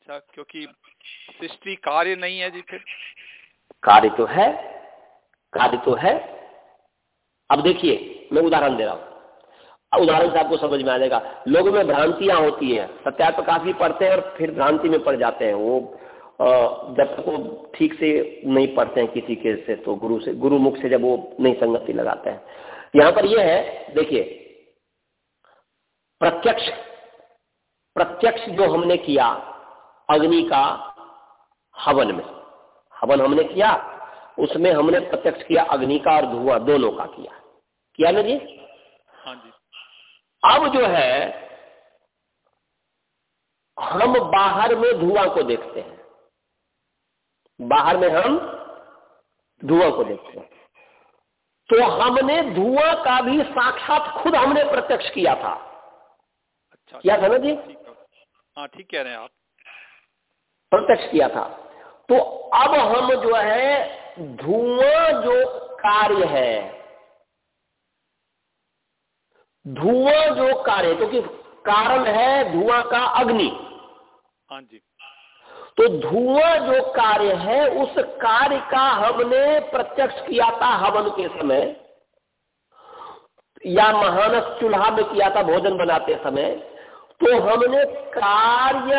अच्छा क्योंकि सृष्टि कार्य नहीं है जी फिर। कार्य तो है, कार्य तो है। अब देखिए, मैं उदाहरण दे रहा हूँ। उदाहरण से आपको समझ में आ जाएगा, लोगों में भ्रांतियाँ होती हैं, सत्यार्थ काफ़ी पढ़ते हैं और फिर भ्रांति में पड़ जाते हैं। वो जब तक वो ठीक से नहीं पढ़ते हैं किसी के से तो गुरु से, गुरु मुख से जब वो नहीं संगति लगाते हैं। यहाँ पर यह है, देखिए, प्रत्यक्ष प्रत्यक्ष जो हमने किया अग्नि का हवन में। हवन हमने किया उसमें हमने प्रत्यक्ष किया अग्नि का और धुआँ दोनों का किया। किया ना जी हाँ जी। अब जो है हम बाहर में धुआँ को देखते हैं। बाहर में हम धुआँ को देखते हैं। तो हमने धुआँ का भी साक्षात खुद हमने प्रत्यक्ष किया था। अच्छा किया था ना जी? हाँ ठीक कह रहे हैं आप। प्रत्यक्ष किया था। तो अब हम जो है धुआँ जो कार्य है धुआँ जो कार्य क्योंकि तो कारण है धुआँ का अग्नि। हाँ जी। तो धुआँ जो कार्य है उस कार्य का हमने प्रत्यक्ष किया था हवन के समय या महानस चूल्हा में किया था भोजन बनाते समय। तो हमने कार्य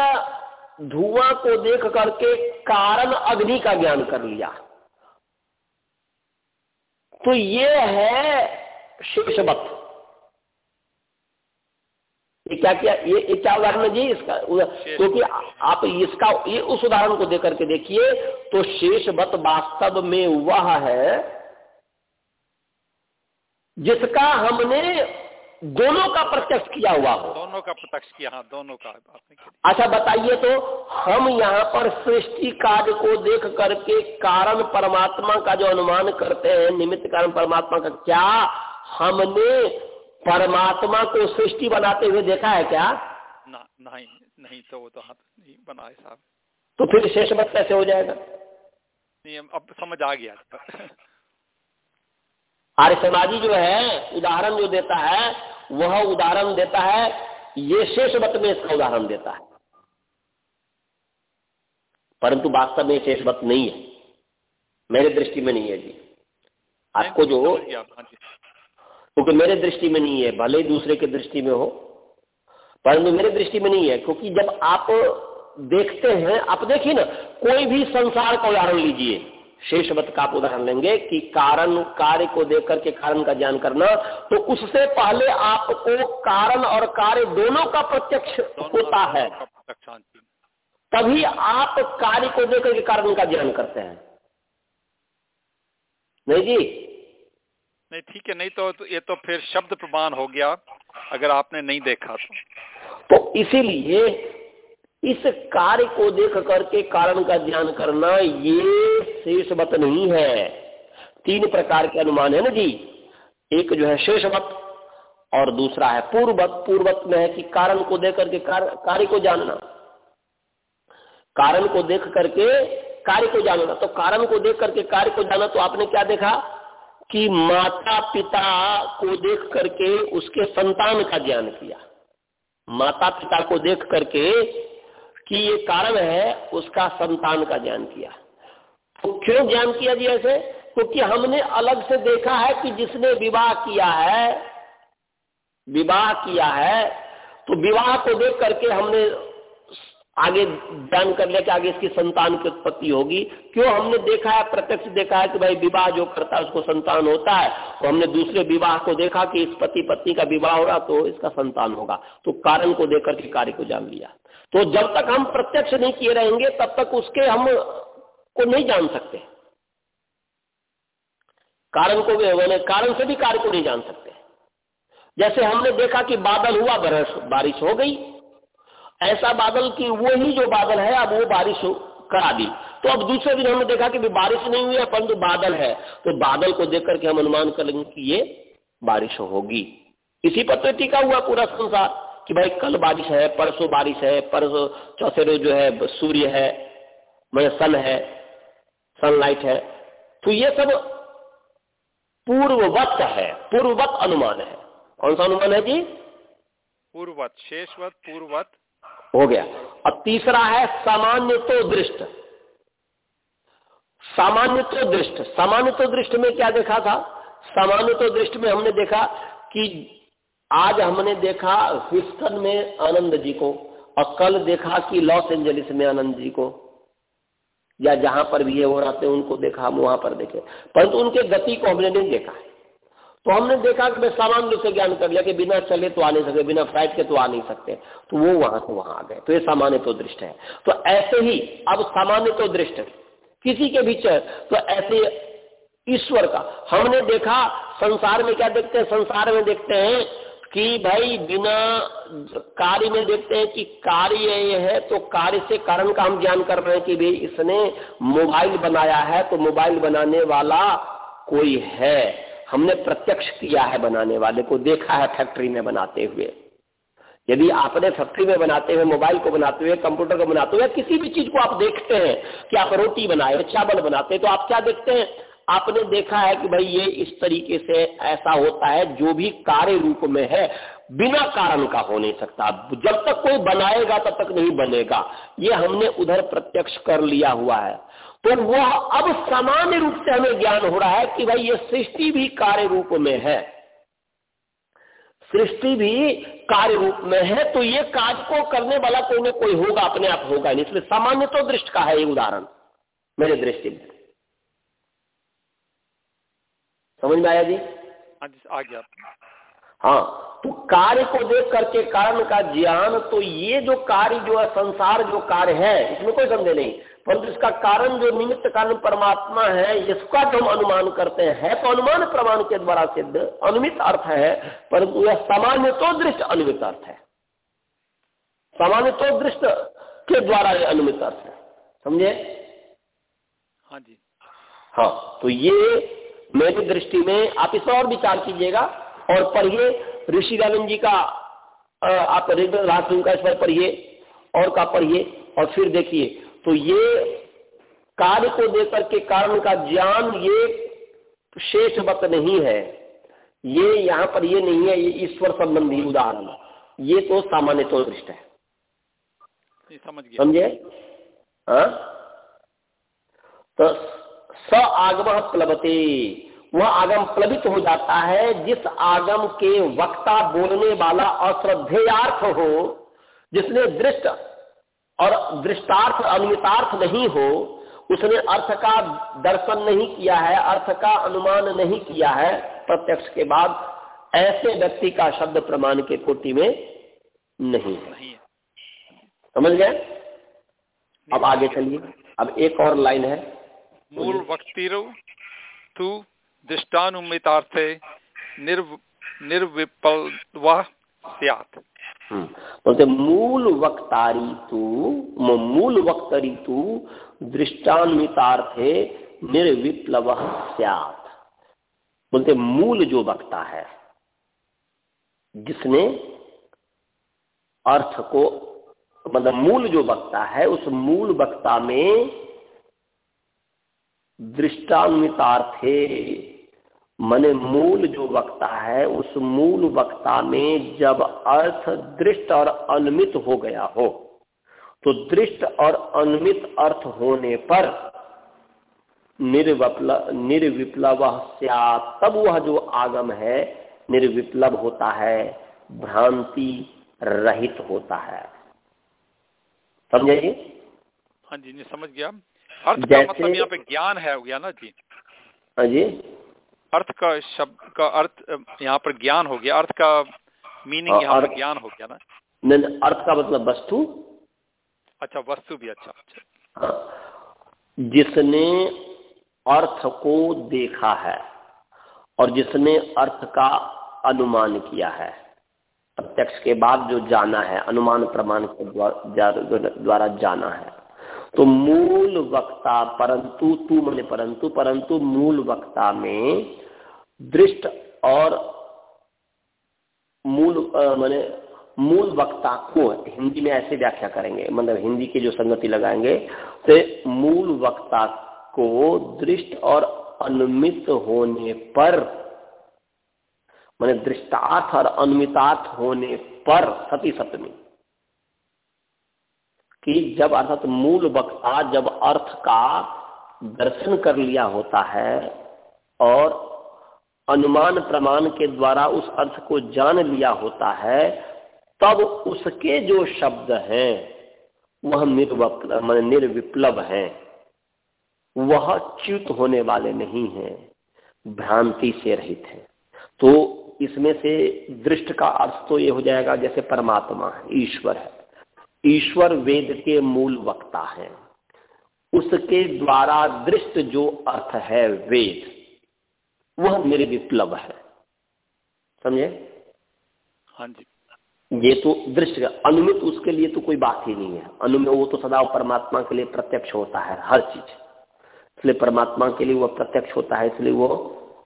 धुआँ को देख करके कारण अग्नि का ज्ञान कर लिया। तो ये है शेषवत ये क्या किया? ये, ये क्या उदाहरण है जी इसका? क्योंकि तो आप इसका ये उस उदाहरण को देख करके देखिए तो शेषवत वास्तव में वह है जिसका हमने दोनों का प्रत्यक्ष किया हुआ हो। दोनों का प्रत्यक्ष किया हाँ दोनों का अच्छा बताइए तो हम यहाँ पर सृष्टि कार्य को देख करके कारण परमात्मा का जो अनुमान करते हैं निमित्त कारण परमात्मा का क्या हमने परमात्मा को सृष्टि बनाते हुए देखा है क्या? ना, नहीं नहीं तो वो तो हाथ नहीं बना है साहब। तो फिर शेष मत कैसे हो जाएगा? नहीं अब समझ आ गया। आर्य समाजी जो है उदाहरण जो देता है वह उदाहरण देता है ये शेष मत में इसका उदाहरण देता है। परंतु वास्तव में शेष मत नहीं है। मेरे दृष्टि में नहीं है जी। आपको जो हाँ क्योंकि मेरे दृष्टि में नहीं है भले ही दूसरे के दृष्टि में हो। परंतु मेरे दृष्टि में नहीं है क्योंकि जब आप देखते हैं आप देखिए ना कोई भी संसार का उदाहरण लीजिए। शेषवत का आप उदाहरण लेंगे कि कारण कार्य को देख करके कारण का ज्ञान करना तो उससे पहले आपको कारण और कार्य दोनों का प्रत्यक्ष होता है। तभी आप कार्य को देकर के कारण का ज्ञान करते हैं। नहीं जी? नहीं ठीक है नहीं तो, तो ये तो फिर शब्द प्रमाण हो गया अगर आपने नहीं देखा तो। तो इसीलिए इस कार्य को देख करके कारण का ज्ञान करना ये शेष मत नहीं है। तीन प्रकार के अनुमान है ना जी। एक जो है शेष मत और दूसरा है पूर्ववत पूर्ववत में है कि कारण को देख करके कार्य को जानना। कारण को देख करके कार्य को जानना। तो कारण को देख करके कार्य को जाना तो आपने क्या देखा? कि माता पिता को देख करके उसके संतान का ज्ञान किया। माता पिता को देख करके कि ये कारण है उसका संतान का ज्ञान किया। तो क्यों ज्ञान किया जी ऐसे? क्योंकि तो हमने अलग से देखा है कि जिसने विवाह किया है, विवाह किया है तो विवाह को देख करके हमने आगे ज्ञान कर लिया कि आगे इसकी संतान की उत्पत्ति होगी। क्यों? हमने देखा है, प्रत्यक्ष देखा है कि भाई विवाह जो करता है, उसको संतान होता है। तो हमने दूसरे विवाह को देखा कि इस पति पत्नी का विवाह हो रहा तो इसका संतान होगा। तो कारण को देकर के कार्य को जान लिया। तो जब तक हम प्रत्यक्ष नहीं किए रहेंगे, तब तक उसके हम को नहीं जान सकते। कारण को मैंने कारण से भी कार्य को नहीं जान सकते। जैसे हमने देखा कि बादल हुआ बारिश हो गई। ऐसा बादल की वही जो बादल है, अब वो बारिश करा दी। तो अब दूसरे दिन हमने देखा कि भी बारिश नहीं हुई है, परंतु बादल है। तो बादल को देख करके हम अनुमान करेंगे कि ये बारिश होगी। इसी पर तो टीका हुआ पूरा संसार, कि भाई कल बारिश है, परसों बारिश है, परसों चौथे रोज जो है, सूर्य है, मैं सन है सनलाइट है। तो ये सब पूर्ववत है, पूर्ववत अनुमान है। कौन सा अनुमान है जी? पूर्ववत, शेषवत, पूर्ववत। हो गया। और तीसरा है सामान्य तो दृष्ट सामान्य तो दृष्ट सामान्य तो दृष्ट में क्या देखा था? सामान्य तो दृष्ट में हमने देखा कि आज हमने देखा ह्यूस्टन में आनंद जी को और कल देखा कि लॉस एंजलिस में आनंद जी को। या जहाँ पर भी है वो रहते उनको देखा, हम वहाँ पर देखे। परंतु उनके गति को हमने नहीं देखा है। तो हमने देखा कि मैं सामान्य से ज्ञान कर लिया कि बिना चले तो आ नहीं सकते, बिना फ़्लाइट के तो आ नहीं सकते। तो वो वहाँ से वहाँ आ गए। तो ये सामान्य तो दृष्ट है। तो ऐसे ही अब सामान्य तो दृष्ट किसी के भी बीच तो ऐसे ईश्वर का। हमने देखा, संसार में क्या देखते हैं? संसार में देखते हैं कि भाई बिना कार्य में देखते हैं कि कार्य ये है तो कार्य से कारण का हम ज्ञान कर रहे हैं कि भाई इसने मोबाइल बनाया है तो मोबाइल बनाने वाला कोई है। हमने प्रत्यक्ष किया है बनाने वाले को, देखा है फैक्ट्री में बनाते हुए। यदि आपने फैक्ट्री में बनाते हुए, मोबाइल को बनाते हुए, कंप्यूटर को बनाते हुए किसी भी चीज़ को आप देखते हैं कि आप रोटी बनाए, चावल बनाते हैं तो आप क्या देखते हैं? आपने देखा है कि भाई ये इस तरीके से ऐसा होता है, जो भी कार्य रूप में है, बिना कारण का हो नहीं सकता। जब तक कोई बनाएगा, तब तक नहीं बनेगा। ये हमने उधर प्रत्यक्ष कर लिया हुआ है। तो वह अब सामान्य रूप से हमें ज्ञान हो रहा है कि भाई ये सृष्टि भी कार्य रूप में है। सृष्टि भी कार्य रूप में है तो ये कार्य को करने वाला कोई ना कोई होगा अपने आप होगा नहीं। इसलिए सामान्य तो दृष्टि का है ये उदाहरण मेरे दृष्टि में। समझ में आया जी? हाँ आ गया। हाँ तो कार्य को देख करके कारण का ज्ञान तो ये जो कार्य जो है संसार जो कार्य है इसमें कोई समझे नहीं। परंतु इसका कारण जो निमित्त कारण परमात्मा है इसका जो हम अनुमान करते हैं तो अनुमान प्रमाण के द्वारा सिद्ध अनुमित अर्थ है परंतु यह सामान्य तो दृष्ट अनुमित अर्थ है। सामान्य तो दृष्ट के द्वारा यह अनुमित अर्थ है। समझे? हाँ जी। हाँ तो ये मेरी दृष्टि में आप इस और विचार कीजिएगा और पढ़िए ऋषि राजन जी का आप राष्ट्र का इस पर पढ़िए और का पढ़िए और फिर देखिए तो ये कार्य को देकर के कारण का ज्ञान ये शेष मत नहीं है। ये यहाँ पर ये नहीं है ये ईश्वर संबंधी उदाहरण। ये तो सामान्य तो दृष्ट है। समझे हाँ? तो स आगम प्लबते वह आगम प्लवित हो जाता है जिस आगम के वक्ता बोलने वाला अश्रद्धेयार्थ हो जिसने दृष्ट और दृष्टार्थ अनियतार्थ नहीं हो उसने अर्थ का दर्शन नहीं किया है अर्थ का अनुमान नहीं किया है प्रत्यक्ष के बाद ऐसे व्यक्ति का शब्द प्रमाण के कोटि में नहीं है। समझ गए? अब आगे चलिए। अब एक और लाइन है। मूल वक्तिरु तु दृष्टानुमितार्थे निर्व हम्म, बोलते मूल वक्तारी तू मूल वक्तरी तू दृष्टान्वितार्थे निर्विप्लव स्यात्। बोलते मूल जो वक्ता है, जिसने अर्थ को मतलब मूल जो वक्ता है, उस मूल वक्ता में दृष्टान्वितार्थे मने मूल जो वक्ता है उस मूल वक्ता में जब अर्थ दृष्ट और अनमित हो गया हो तो दृष्ट और अनमित अर्थ होने पर निर्विप्लव निर्विप्लव तब वह जो आगम है निर्विप्लव होता है भ्रांति रहित होता है। समझे हाँ जी समझ गया। अर्थ का मतलब यहाँ पे ज्ञान है हो गया ना जी? हाँ जी। अर्थ का शब्द का अर्थ यहाँ पर ज्ञान हो गया। अर्थ का मीनिंग हाँ, यहाँ पर ज्ञान हो गया ना? नहीं अर्थ का मतलब वस्तु। अच्छा वस्तु भी अच्छा अच्छा। हाँ। जिसने अर्थ को देखा है और जिसने अर्थ का अनुमान किया है। प्रत्यक्ष के बाद जो जाना है अनुमान प्रमाण के द्वारा जाना है। तो मूल वक्ता, परंतु, तू मैंने परंतु परंतु मूल वक्ता में दृष्ट और मूल मैंने मूल वक्ता को हिंदी में ऐसे व्याख्या करेंगे मतलब हिंदी के जो संगति लगाएँगे तो मूल वक्ता को दृष्ट और अनुमित होने पर, मैंने दृष्टार्थ और अनुमितार्थ होने पर सती सप्तमी। कि जब अर्थात मूल वक्ता जब अर्थ का दर्शन कर लिया होता है और अनुमान प्रमाण के द्वारा उस अर्थ को जान लिया होता है, तब उसके जो शब्द हैं, वह निर्वप्ल निर्विप्लव हैं। वह च्युत होने वाले नहीं हैं, भ्रांति से रहित है। तो इसमें से दृष्ट का अर्थ तो ये हो जाएगा, जैसे परमात्मा है, ईश्वर है। ईश्वर वेद के मूल वक्ता है। उसके द्वारा दृष्ट जो अर्थ है वेद वह मेरे विप्लव है। समझे? हाँ जी। ये तो दृश्य अनुमित उसके लिए तो कोई बात ही नहीं है। अनुमित वो तो सदा परमात्मा के लिए प्रत्यक्ष होता है हर चीज़। इसलिए परमात्मा के लिए वो प्रत्यक्ष होता है इसलिए वो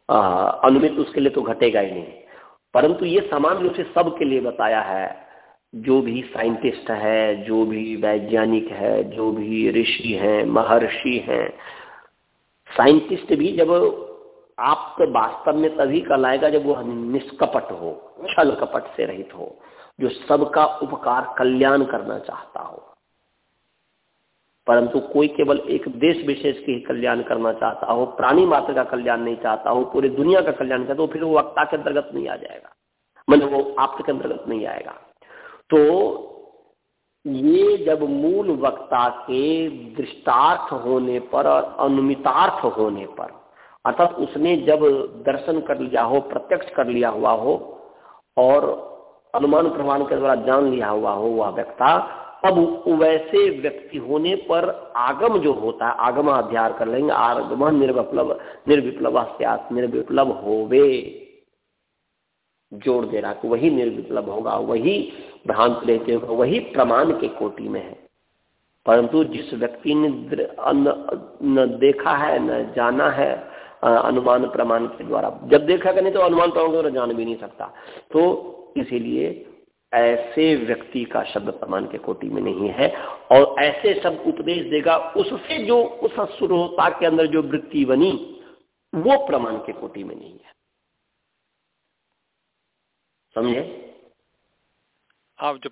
अनुमित उसके लिए तो घटेगा ही नहीं। परंतु ये समान रूप से सबके लिए बताया है जो भी साइंटिस्ट है, जो भी वैज्ञानिक है, जो भी ऋषि हैं, महर्षि हैं, साइंटिस्ट भी जब आप वास्तव में तभी कल आएगा जब वो निष्कपट हो, छल कपट से रहित हो, जो सबका उपकार कल्याण करना चाहता हो। परंतु कोई केवल एक देश विशेष के ही कल्याण करना चाहता हो, प्राणी मात्र का कल्याण नहीं चाहता हो, पूरी दुनिया का कल्याण चाहता हो, फिर वो वक्ता के अंतर्गत नहीं आ जाएगा। मतलब वो आप के अंतर्गत नहीं आएगा। तो ये जब मूल वक्ता के दृष्टार्थ होने पर और अनुमितार्थ होने पर अर्थात उसने जब दर्शन कर लिया हो, प्रत्यक्ष कर लिया हुआ हो, और अनुमान प्रमाण के द्वारा जान लिया हुआ हो वह व्यक्ता अब वैसे व्यक्ति होने पर आगम जो होता है, आगम अध्यार कर लेंगे, आगम निर्विप्लव निर्विप्लव निर्विप्लव होवे। जोड़ दे रहा कि वही निर्विप्लव होगा, वही भ्रांत लेते होगा, वही प्रमाण के कोटि में है। परंतु जिस व्यक्ति ने न देखा है, न जाना है अनुमान प्रमाण के द्वारा, जब देखा नहीं तो अनुमान प्रमाण के द्वारा जान भी नहीं सकता। तो इसीलिए ऐसे व्यक्ति का शब्द प्रमाण के कोटि में नहीं है और ऐसे शब्द उपदेश देगा, उससे जो उस श्रोता के अंदर जो वृत्ति बनी, वो प्रमाण के कोटि में नहीं है। समझे? आप जो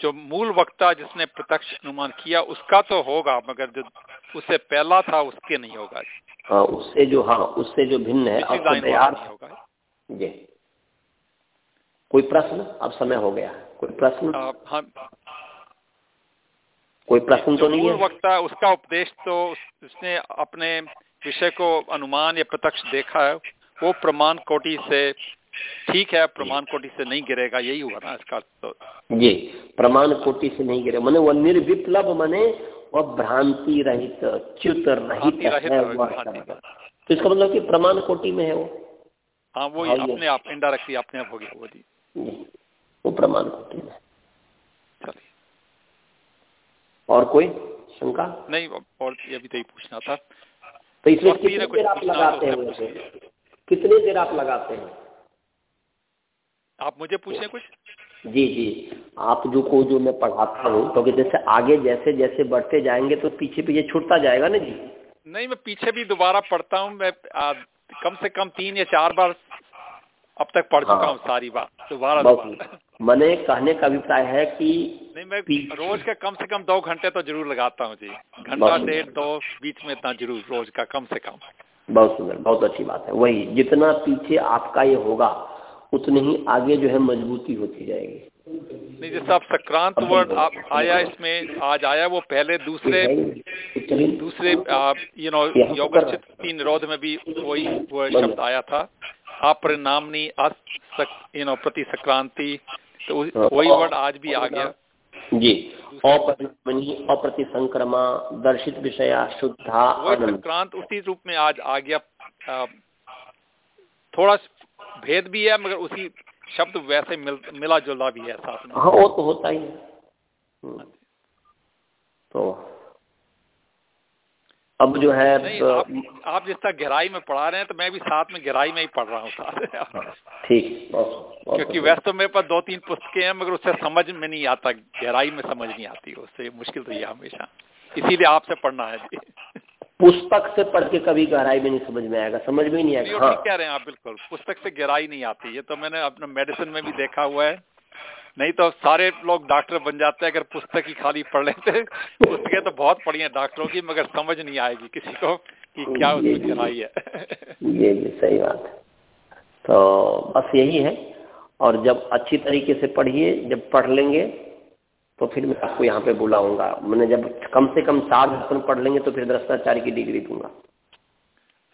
जो मूल वक्ता जिसने प्रत्यक्ष अनुमान किया उसका तो होगा मगर जो उससे पहला था उसके नहीं होगा। हाँ उससे जो हाँ उससे जो भिन्न है होगा। जी। कोई प्रश्न? अब समय हो गया। कोई प्रश्न? हाँ। कोई प्रश्न तो नहीं है? वक्ता उसका उपदेश तो उसने अपने विषय को अनुमान या प्रत्यक्ष देखा है। वो प्रमाण कोटि से ठीक है प्रमाण कोटि से नहीं गिरेगा यही हुआ ना इसका तो। जी प्रमाण कोटि से नहीं गिरे मैंने वो निर्विप्लव मने वह भ्रांति रहित च्युत रहित है तो इसका मतलब कि प्रमाण कोटि में है वो? हाँ वो हाँ, अपने आप इनडायरेक्टली अपने आप हो गया वो जी। वो प्रमाण कोटि में चलिए। और कोई शंका? नहीं और ये भी तो ही पूछना था। तो इसमें कितने देर आप लगाते हैं कितने देर आप लगाते हैं? आप मुझे पूछे कुछ? जी जी। आप जो को जो मैं पढ़ाता हूँ क्योंकि तो जैसे आगे जैसे जैसे बढ़ते जाएँगे तो पीछे पीछे छूटता जाएगा ना जी? नहीं मैं पीछे भी दोबारा पढ़ता हूँ। मैं आ, कम से कम तीन या चार बार अब तक पढ़ चुका हाँ। हूँ। सारी बात। दोबारा मैंने कहने का अभिप्राय है कि नहीं मैं रोज का कम से कम दो घंटे तो ज़रूर लगाता हूँ जी। घंटा डेढ़ दो बीच में इतना ज़रूर रोज का कम से कम। बहुत सुंदर बहुत अच्छी बात है। वही जितना पीछे आपका ये होगा उतनी ही आगे जो है मजबूती होती जाएगी। नहीं जैसे आप संक्रांत वर्ड आप आया इसमें आज आया वो पहले दूसरे दूसरे यू नो योग तीन निरोध में भी वही वो शब्द आया था। अपरिणामनी यू नो प्रति संक्रांति तो हाँ। वही वर्ड आज भी आ गया। जी। अपरिणामनी अप्रति संक्रमा दर्शित विषया शुद्धा संक्रांत उसी रूप में आज आ गया। थोड़ा भेद भी है मगर उसी शब्द वैसे मिल, मिला जुला भी है साथ में। हाँ वो तो होता ही है। हम्म। तो अब जो है आप, आप जिस तरह गहराई में पढ़ा रहे हैं तो मैं भी साथ में गहराई में ही पढ़ रहा हूँ साथ हाँ, ठीक क्योंकि वैसे तो मेरे पास दो तीन पुस्तकें हैं मगर उससे समझ में नहीं आता गहराई में समझ नहीं आती उससे मुश्किल तो ये हमेशा। इसीलिए आपसे पढ़ना है। जी पुस्तक से पढ़ के कभी गहराई में नहीं समझ में आएगा समझ में नहीं आएगा। हाँ। कह रहे हैं आप बिल्कुल। पुस्तक से गहराई नहीं आती। ये तो मैंने अपने मेडिसिन में भी देखा हुआ है। नहीं तो सारे लोग डॉक्टर बन जाते हैं अगर पुस्तक ही खाली पढ़ लेते। पुस्तकें तो बहुत पढ़ी हैं डॉक्टरों की मगर समझ नहीं आएगी किसी को कि क्या उसमें गहराई है। ये भी सही बात है। तो बस यही है। और जब अच्छी तरीके से पढ़िए जब पढ़ लेंगे तो फिर मैं आपको यहाँ पे बुलाऊँगा। मैंने जब कम से कम चार दर्शन पढ़ लेंगे तो फिर भ्रष्टाचार्य की डिग्री दूँगा।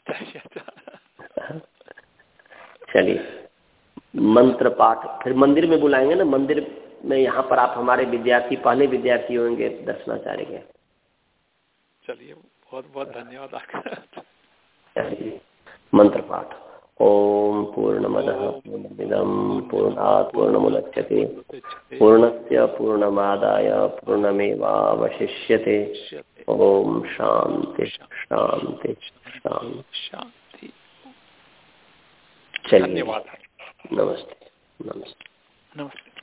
चलिए। मंत्र पाठ। फिर मंदिर में बुलाएँगे ना? मंदिर में यहाँ पर आप हमारे विद्यार्थी पहले विद्यार्थी होंगे दर्शनाचार्य के। चलिए बहुत बहुत धन्यवाद आपका। मंत्र पाठ। ॐ पूर्णमदः पूर्णमिदं पूर्णात् पूर्णमुदच्यते पूर्णस्य पूर्णमादाय पूर्णमेवावशिष्यते। ॐ शान्ति शान्ति शान्ति। चलिए। नमस्ते नमस्ते। नमस्ते।